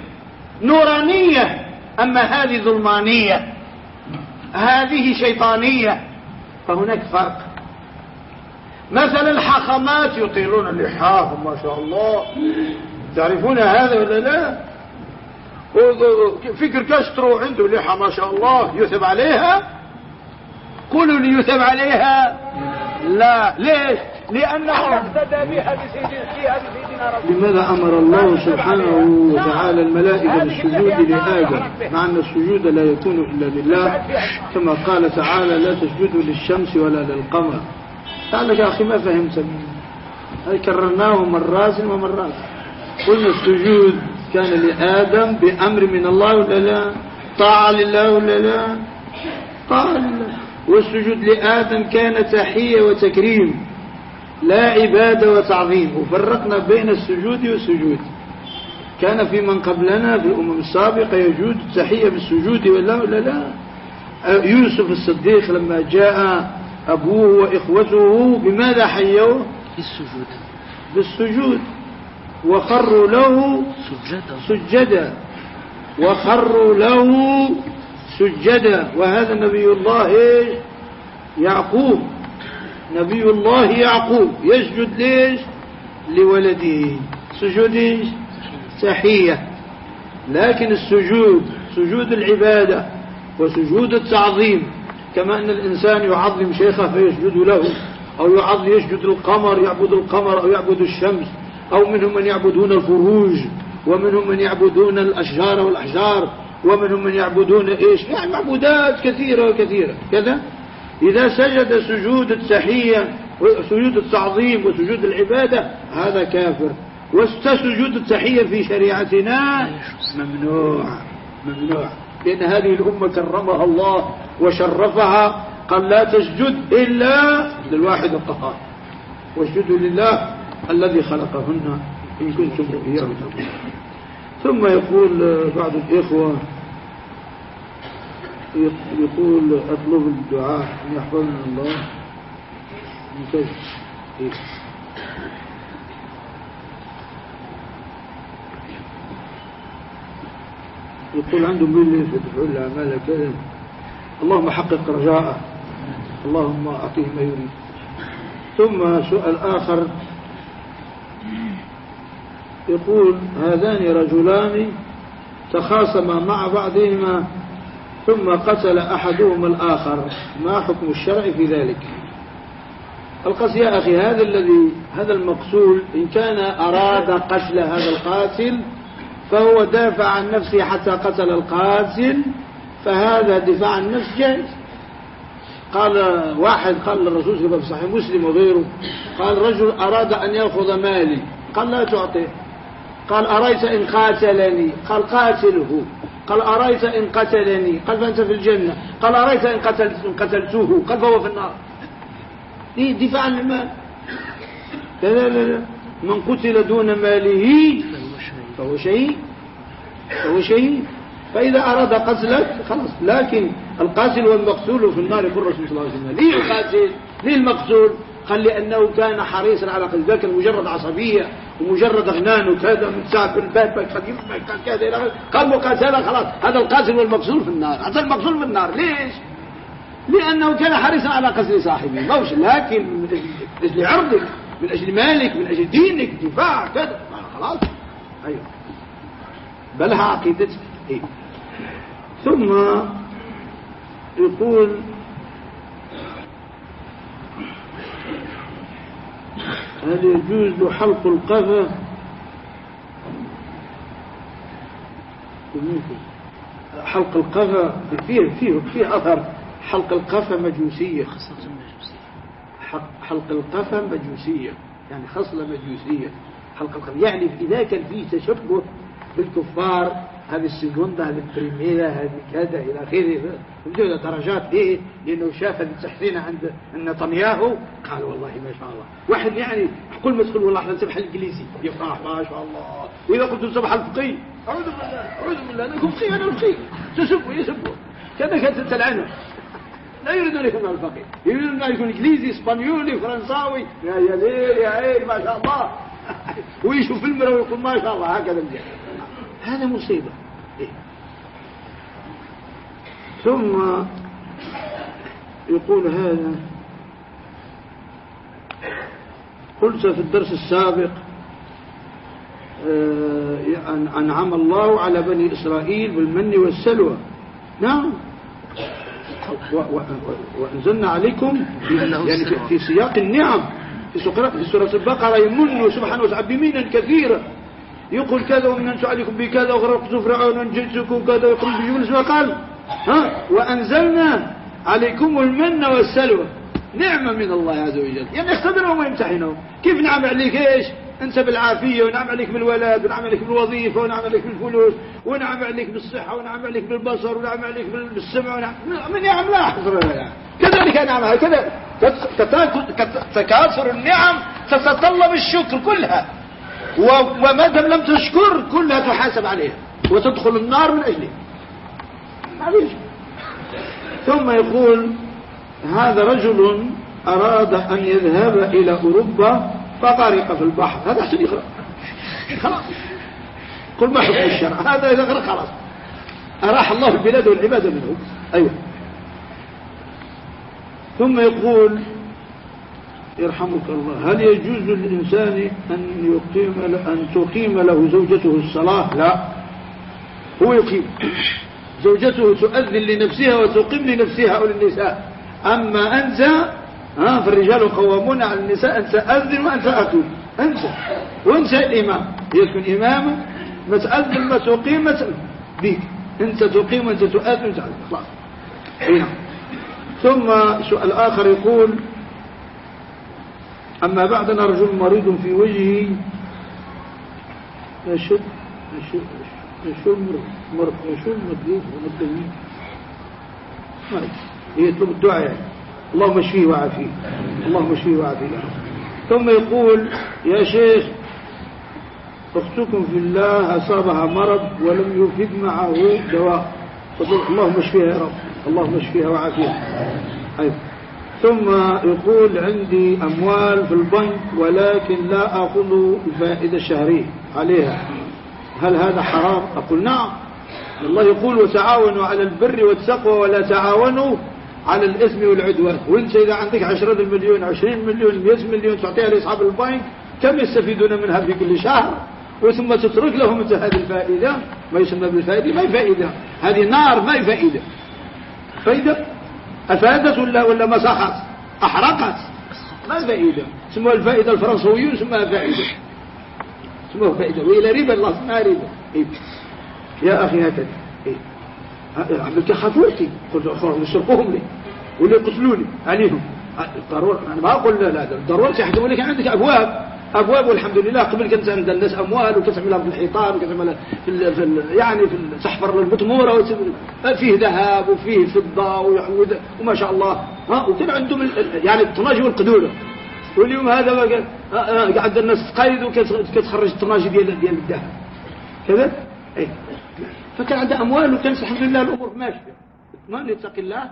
نورانية. أما هذه ظلمانية هذه شيطانية فهناك فرق. مثلا الحاخامات يطيلون اللحاهم ما شاء الله. تعرفون هذا ولا لا؟ فكر كاسترو عنده لحى ما شاء الله يثب عليها؟ قولوا لي يثب عليها. لا. ليش؟ لأنه اقتدى بها بسيدنا لماذا أمر الله سبحانه وتعالى الملائكة بالسجود لآدم مع أن السجود لا يكون إلا لله. كما قال تعالى لا تسجدوا للشمس ولا للقمر. قال لك يا أخي ما فهمت. هذه كررناه مرات ومرات قلنا السجود كان لآدم بأمر من الله ولا لا؟ طاعة لله ولا لا؟ طاعة لله. والسجود لآدم كان تحية وتكريم لا عبادة وتعظيم. وفرقنا بين السجود والسجود. كان في من قبلنا في الأمم السابقة يجود التحية بالسجود ولا ولا لا؟ يوسف الصديق لما جاء أبوه وإخوته بماذا حيوه؟ بالسجود. بالسجود. وخروا له سجدا. سجدا. وخروا له سجدا. وهذا نبي الله يعقوب. نبي الله يعقوب. يسجد ليش؟ لولده. سجود إيش؟ تحية. لكن السجود سجود العبادة وسجود التعظيم. كما أن الإنسان يعظم شيخه فيسجد له أو يعظم يسجد القمر يعبد القمر أو يعبد الشمس. أو منهم من يعبدون الفروج ومنهم من يعبدون الأشجار والأحجار ومنهم من يعبدون إيش؟ يعني معبودات كثيرة وكثيرة. كذا؟ إذا سجد سجود التحية وسجود التعظيم وسجود العبادة هذا كافر. وسجود التحية في شريعتنا ممنوع ممنوع. لأن هذه الأمة كرمها الله وشرفها قال لا تسجد إلا للواحد القهار. واسجدوا لله الذي خلقهن إن كنتم إياه ثم يقول بعض الإخوة يقول أطلب الدعاء أن يحفظنا الله. من كيف إيه. يقول عنده ملي فتفعل الأعمال كذا. اللهم حقق رجاءه. اللهم أعطيه ما يريد. ثم سؤال آخر. يقول هذان رجلان تخاصما مع بعضهما ثم قتل أحدهما الآخر. ما حكم الشرع في ذلك؟ القصد يا أخي هذا الذي هذا المقتول إن كان أراد قتل هذا القاتل فهو دافع عن نفسه حتى قتل القاتل فهذا دفاع عن النفس جائز. قال واحد قال للرسول كما في صحيح مسلم وغيره قال رجل أراد أن يأخذ مالي قال لا تعطيه. قال أريت إن قاتلني؟ قال قاتله. قال أريت إن قتلني؟ قال فأنت في الجنة. قال أريت إن, قتلت إن قتلته؟ قال فهو في النار. دي دفاع عن المال. لا لا لا من قتل دون ماله فهو شهيد. فهو شهيد. فإذا أراد قتلك خلاص. لكن القاتل والمقتول في النار يقول الرسول صلى الله عليه وسلم. ليه القاتل ليه المقتول؟ قال لأنه كان حريصا على قتل. ذاك مجرد عصبية. ومجرد اغنان وكذا من ساعة الباب قديم كذا قال مقاتلة خلاص هذا القاتل والمقتول في النار. هذا المقتول في النار. ليش؟ لأنه كان حريصا على قتل صاحبه. موش لكن من أجل عرضك من أجل مالك من أجل دينك دفاع كذا. خلاص. أيوه. بلها عقيدتك إيه. ثم يقول هل يجوز له حلق القفا. حلق القفا فيه فيه فيه أثر. حلق القفا مجوسية. حلق القفا مجوسية. يعني خصلة مجوسية. حلق القفا. يعني إذا كان فيه تشبه بالكفار هذه السجندة هذه البريميرا هذه كذا إلى آخره. بدون درجات ليه لأنه شاف التحسين عند نتنياهو. قال والله ما شاء الله. واحد يعني كل ما تقول والله إحنا نسبح الإنجليزي. يفرح ما شاء الله. وإذا قلت نسبح الفقيه. أعوذ بالله أعوذ بالله. أنا فقيه أنا فقيه تسبوا يسبوا. كانت تلعنه لا يريدون يكون الفقيه. يريدون أن يكون إنجليزي إسبانيولي فرنساوي. يا ليل يا عين ما شاء الله. ويشوف المرة ويقول ما شاء الله. هكذا الجهل هذا مصيبة. إيه؟ ثم يقول هذا قلت في الدرس السابق آه، أنعم الله على بني إسرائيل بالمن والسلوى. نعم. وأنزلنا عليكم يعني في سياق النعم. في سورة البقرة يمن سبحانه وتعالى بمينا كثيرة. يقول كذا ومن أنت عليكم بكذا وغرقت فرعون ونجيتكم كذا ويقول بيونس وقال ها؟ وأنزلنا عليكم المن والسلوى. نعمة من الله عز وجل. يعني اختبرهم ويمتحنهم. كيف نعم عليك إيش؟ أنت بالعافية ونعم عليك بالولاد ونعم عليك بالوظيفة ونعم عليك بالفلوس ونعم عليك بالصحة ونعم عليك بالبصر ونعم عليك بالسمع ونعم من نعم لا حصر يعني كذلك نعم هكذا. تكاثر النعم تتطلب الشكر كلها. وما دام لم تشكر كلها تحاسب عليها وتدخل النار من أجله ثم يقول هذا رجل أراد أن يذهب إلى أوروبا فغرق في البحر. هذا أحسن يغرق خلاص. قل ما حكم الشرع؟ هذا إذا غرق خلاص. أراح الله البلاد والعباد منه. أيوه. ثم يقول يرحمك الله. هل يجوز للإنسان أن يقيم أن تقيم له زوجته الصلاة؟ لا. هو يقيم. زوجته تؤذن لنفسها وتقيم لنفسها أو للنساء أما أنت ها فالرجال قوامون على النساء أنت أذن وأنت أقيم أنت. وأنت الإمام. هي تكون إمامة ما تأذن ما تقيم ما أنت تقيم وأنت تؤذن خلاص نعم. ثم سؤال آخر يقول أما بعد أنا رجل مريض في وجهي. يشد يشد يشد مرض ومدلوب يطلب الدعاء. اللهم اشفيه وعافيه اللهم اشفيه وعافيه ثم يقول يا شيخ أختكم في الله أصابها مرض ولم يفد معه دواء. اللهم اشفيها يا رب. اللهم اشفيها وعافيها. أيضا ثم يقول عندي أموال في البنك ولكن لا أخذ الفائدة الشهرية عليها. هل هذا حرام؟ أقول نعم. الله يقول وتعاونوا على البر والتقوى ولا تعاونوا على الإثم والعدوان. وإنت إذا عندك عشرة مليون عشرين مليون مئة مليون تعطيها لأصحاب البنك كم يستفيدون منها في كل شهر؟ وثم تترك لهم انت هذه الفائدة؟ ما يسمى بالفائدة؟ ما هي فائدة. هذه نار ما هي فائدة. فائدة؟ أفادت ولا ولا مسخت أحرقت. ما الفائدة؟ اسمها الفائدة الفرنسويون اسمها فائدة اسمها فائدة وإلى ربا الله اسمها ربا. إيه؟ يا أخي هكذا إيه؟ عملت خطورتي قلت أخوة نسرقوهم لي. واللي يقتلوني. عليهم. ضرورة. أنا ما أقول لا لا ضرورة. يحكموا لك عندك أبواب. أبواب والحمد لله. قبل كنت عند الناس أموال وتسعملها في الحيطان وتسعملها في. في. يعني في تحفر المطمورة وت... فيه ذهب وفيه فضة وما شاء الله. ها وكان عندهم يعني الطناجي والقدورة واليوم هذا قاعد الناس تقايد وكتخرج الطناجي ديال ديال الذهب. كذا؟ اي فكان عنده أموال وكان الحمد لله الأمور ماشية. من يتقي الله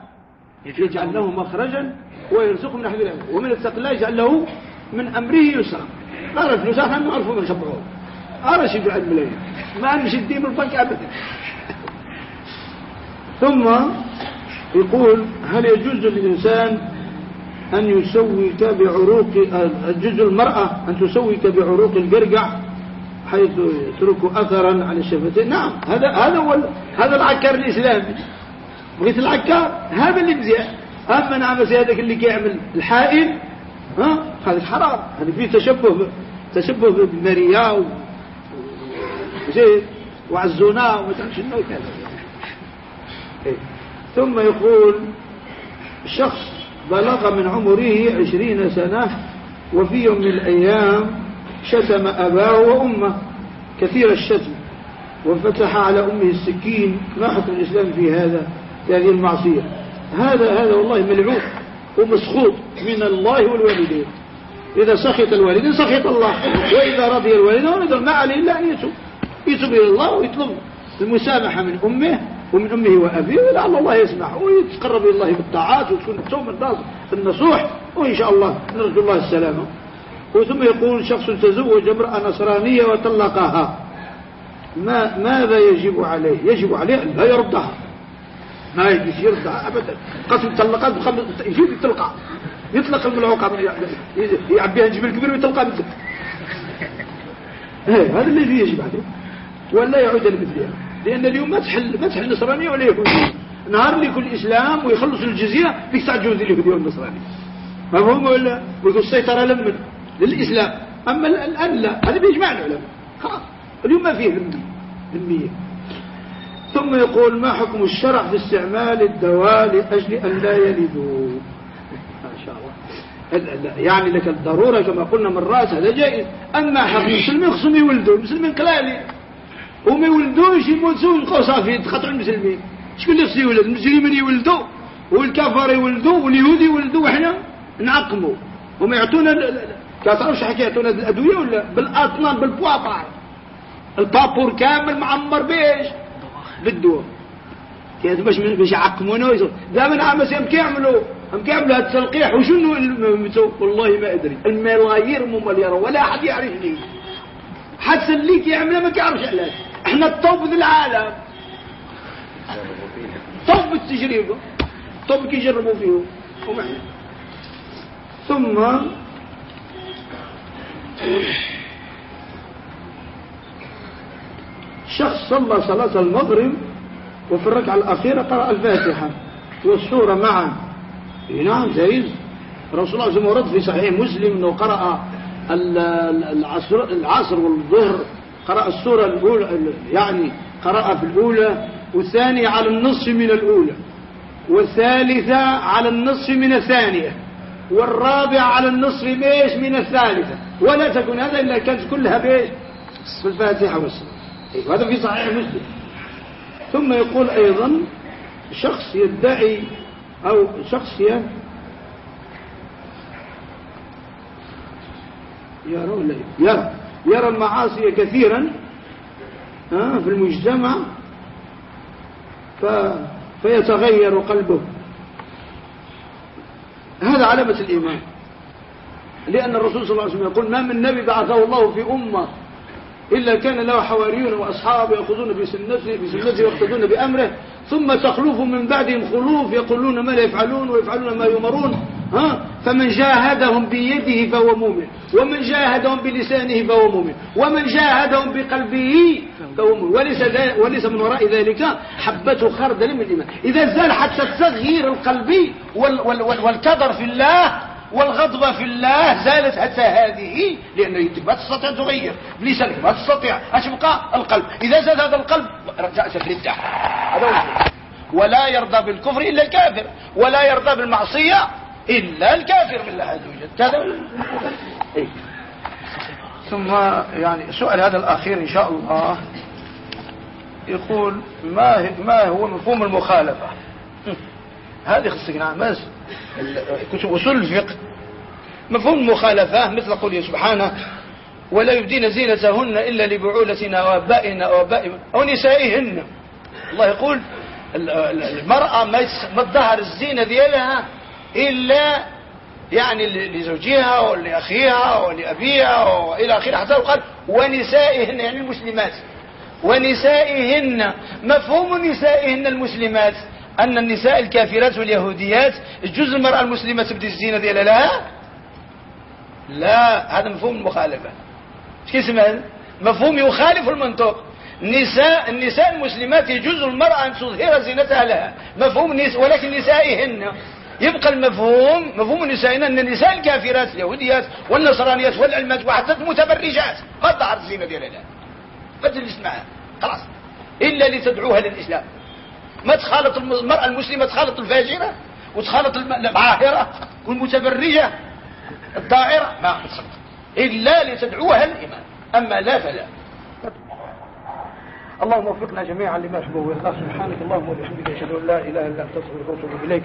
يجعل له مخرجا ويرزقه من حيث ومن يتقي الله يجعل له من أمره يسرا. الفلوس إحنا نعرفوا من شبعوه. أنا شي بعد ملايين. ما نمشي الدين البنك أبدا. ثم يقول هل يجوز للإنسان أن يسويك بعروق الجزء المرأة أن تسويك بعروق القرقع حيث يترك أثرا على الشفتين؟ نعم هذا هذا هو هذا العكار الإسلامي. بغيت العكار هذا اللي مزيان أما نعم هذاك اللي كيعمل الحائل ها؟ هذا حرام. هذا فيه تشبه. تشبه بالماريا و... زين وعزونا وما تعرف شنو كذا إيه. ثم يقول شخص بلغ من عمره عشرين سنة وفي يوم من الأيام شتم أباه وأمه كثير الشتم وفتح على أمه السكين ما حكم الإسلام في هذا في هذه المعصية. هذا هذا والله ملعون ومسخوط من الله والوالدين. إذا سخط الوالدين سخط الله. وإذا رضي الوالدين ما عليه إلا أن يتوب. يتوب إلى الله ويطلب المسامحة من أمه ومن أمه وأبيه ولعل الله يسمح ويتقرب إلى الله بالطاعات وتكون التوبة النصوح وإن شاء الله نرجو الله السلامة. وثم يقول شخص تزوج امرأة نصرانية وطلقها. ما ماذا يجب عليه؟ يجب عليه أن لا يردها ما يجب يردها أبدا. قسم طلقات يجيب يطلقها. يطلق الملعوقة يعبيها الجبل الكبير ويطلقها إيه، هذا الذي يجب عليه ولا يعود لمثلها لأن اليوم ما تحل ما تحل نصرانية ولا يهودية نهار اللي يكون الإسلام ويخلص الجزية ديك ساعة جوز اليهودية والنصرانية مفهوم ولا؟ ويقول السيطرة لمن للإسلام. أما الآن لا. هذا بيجمع العلماء. خلاص. اليوم ما فيه ذمية ثم يقول ما حكم الشرع في استعمال الدواء لأجل أن لا يلدوا؟ يعني لك الضرورة كما قلنا مرات هذا جائز. أما حق المسلمين خصهم يولدوا المسلمين قلالي وما يولدوش يموتوا يلقوا صافي يتقطعوا المسلمين. شكون اللي خصو يولد؟ المسلمين يولدوا والكفار يولدوا واليهود يولدوا. وحنا نعقموا وما يعطونا تعرفش حكي يعطونا الأدوية ولا؟ بالاطنان بالبواطع البابور كامل معمر بايش بالدواء. كيف باش باش يعقمونا عام هم كيعملوا هم هذا التلقيح وشنو والله ما أدري. الملايير مو مليار ولا أحد يعرفني حتى اللي كيعملها ما كيعرفش علاش. إحنا الطوب العالم. طوب التجربة طوب كيجربوا فيه. ومحنا ثم شخص صلى صلاة المغرب وفي الركعة الأخيرة قرأ الفاتحة والسورة معا. نعم جائز رسول الله صلى الله عليه وسلم ورد في صحيح مسلم أنه قرأ العصر, العصر والظهر قرأ السورة الأولى يعني قرأ في الأولى والثانية على النصف من الأولى والثالثة على النصف من الثانية والرابعة على النصف بيش من الثالثة. ولا تكون هذا إلا كانت كلها بيش في الفاتحة والسورة إيه، هذا في صحيح مسلم. ثم يقول أيضا شخص يدعي أو شخص يرى ولا يرى يرى المعاصي كثيرا في المجتمع. فيتغير قلبه هذا علامة الإيمان لأن الرسول صلى الله عليه وسلم يقول ما من نبي بعثه الله في أمة إلا كان له حواريون وأصحاب يأخذون بسنته, بسنته ويقتدون بأمره ثم تخلف من بعدهم خلوف يقولون ما لا يفعلون ويفعلون ما يؤمرون ها؟ فمن جاهدهم بيده فهو مؤمن ومن جاهدهم بلسانه فهو مؤمن ومن جاهدهم بقلبه فهو مؤمن. وليس, وليس من وراء ذلك حبة خردل من الإيمان. إذا زال حتى التغيير القلبي وال وال وال والكدر في الله والغضبة في الله زالت حتى هذه لأنه ما تستطيع تغير. بلسانك ما تستطيع أش بقى القلب. إذا زاد هذا القلب رجعت الردة هذا ولا يرضى بالكفر إلا الكافر. ولا يرضى بالمعصية إلا الكافر. بالله عز وجل. إيه. ثم يعني سؤال هذا الأخير إن شاء الله. يقول ما ما هو مفهوم المخالفة؟ هذه خصك نعم بس أصول الفقه. مفهوم المخالفة مثل قوله سبحانه ولا يبدين زينتهن إلا لبعولتنا وابائنا وابائنا أو نسائهن. الله يقول المرأة ما تظهر الزينة ديالها إلا يعني لزوجها ولأخيها ولأبيها وإلى آخره حتى قال ونسائهن يعني المسلمات. ونسائهن مفهوم نسائهن المسلمات. أن النساء الكافرات واليهوديات يجوز المرأة المسلمة تبدي الزينة ديالها. لها لا. هذا مفهوم المخالفة إيش كيسمى مفهوم يخالف المنطق. نساء النساء المسلمات يجوز المرأة أن تظهر زينتها لها. مفهوم نس ولكن نسائهن. يبقى المفهوم مفهوم النساء أن النساء الكافرات اليهوديات والنصرانيات والعلمات وحتى المتبرجات ما ظهر الزينة ديالها. لها فتجلس معها. خلاص. إلا لتدعوها للإسلام. ما تخالط المرأة المسلمة تخالط الفاجرة وتخالط العاهرة والمتبرجة الضائرة ما تصدق إلا لتدعوها الإيمان. أما لا فلا. اللهم وفقنا جميعا لما تحبه ويرضاه. سبحانك اللهم وبحمدك أشهد أن لا إله إلا أنت أستغفرك وأتوب إليك.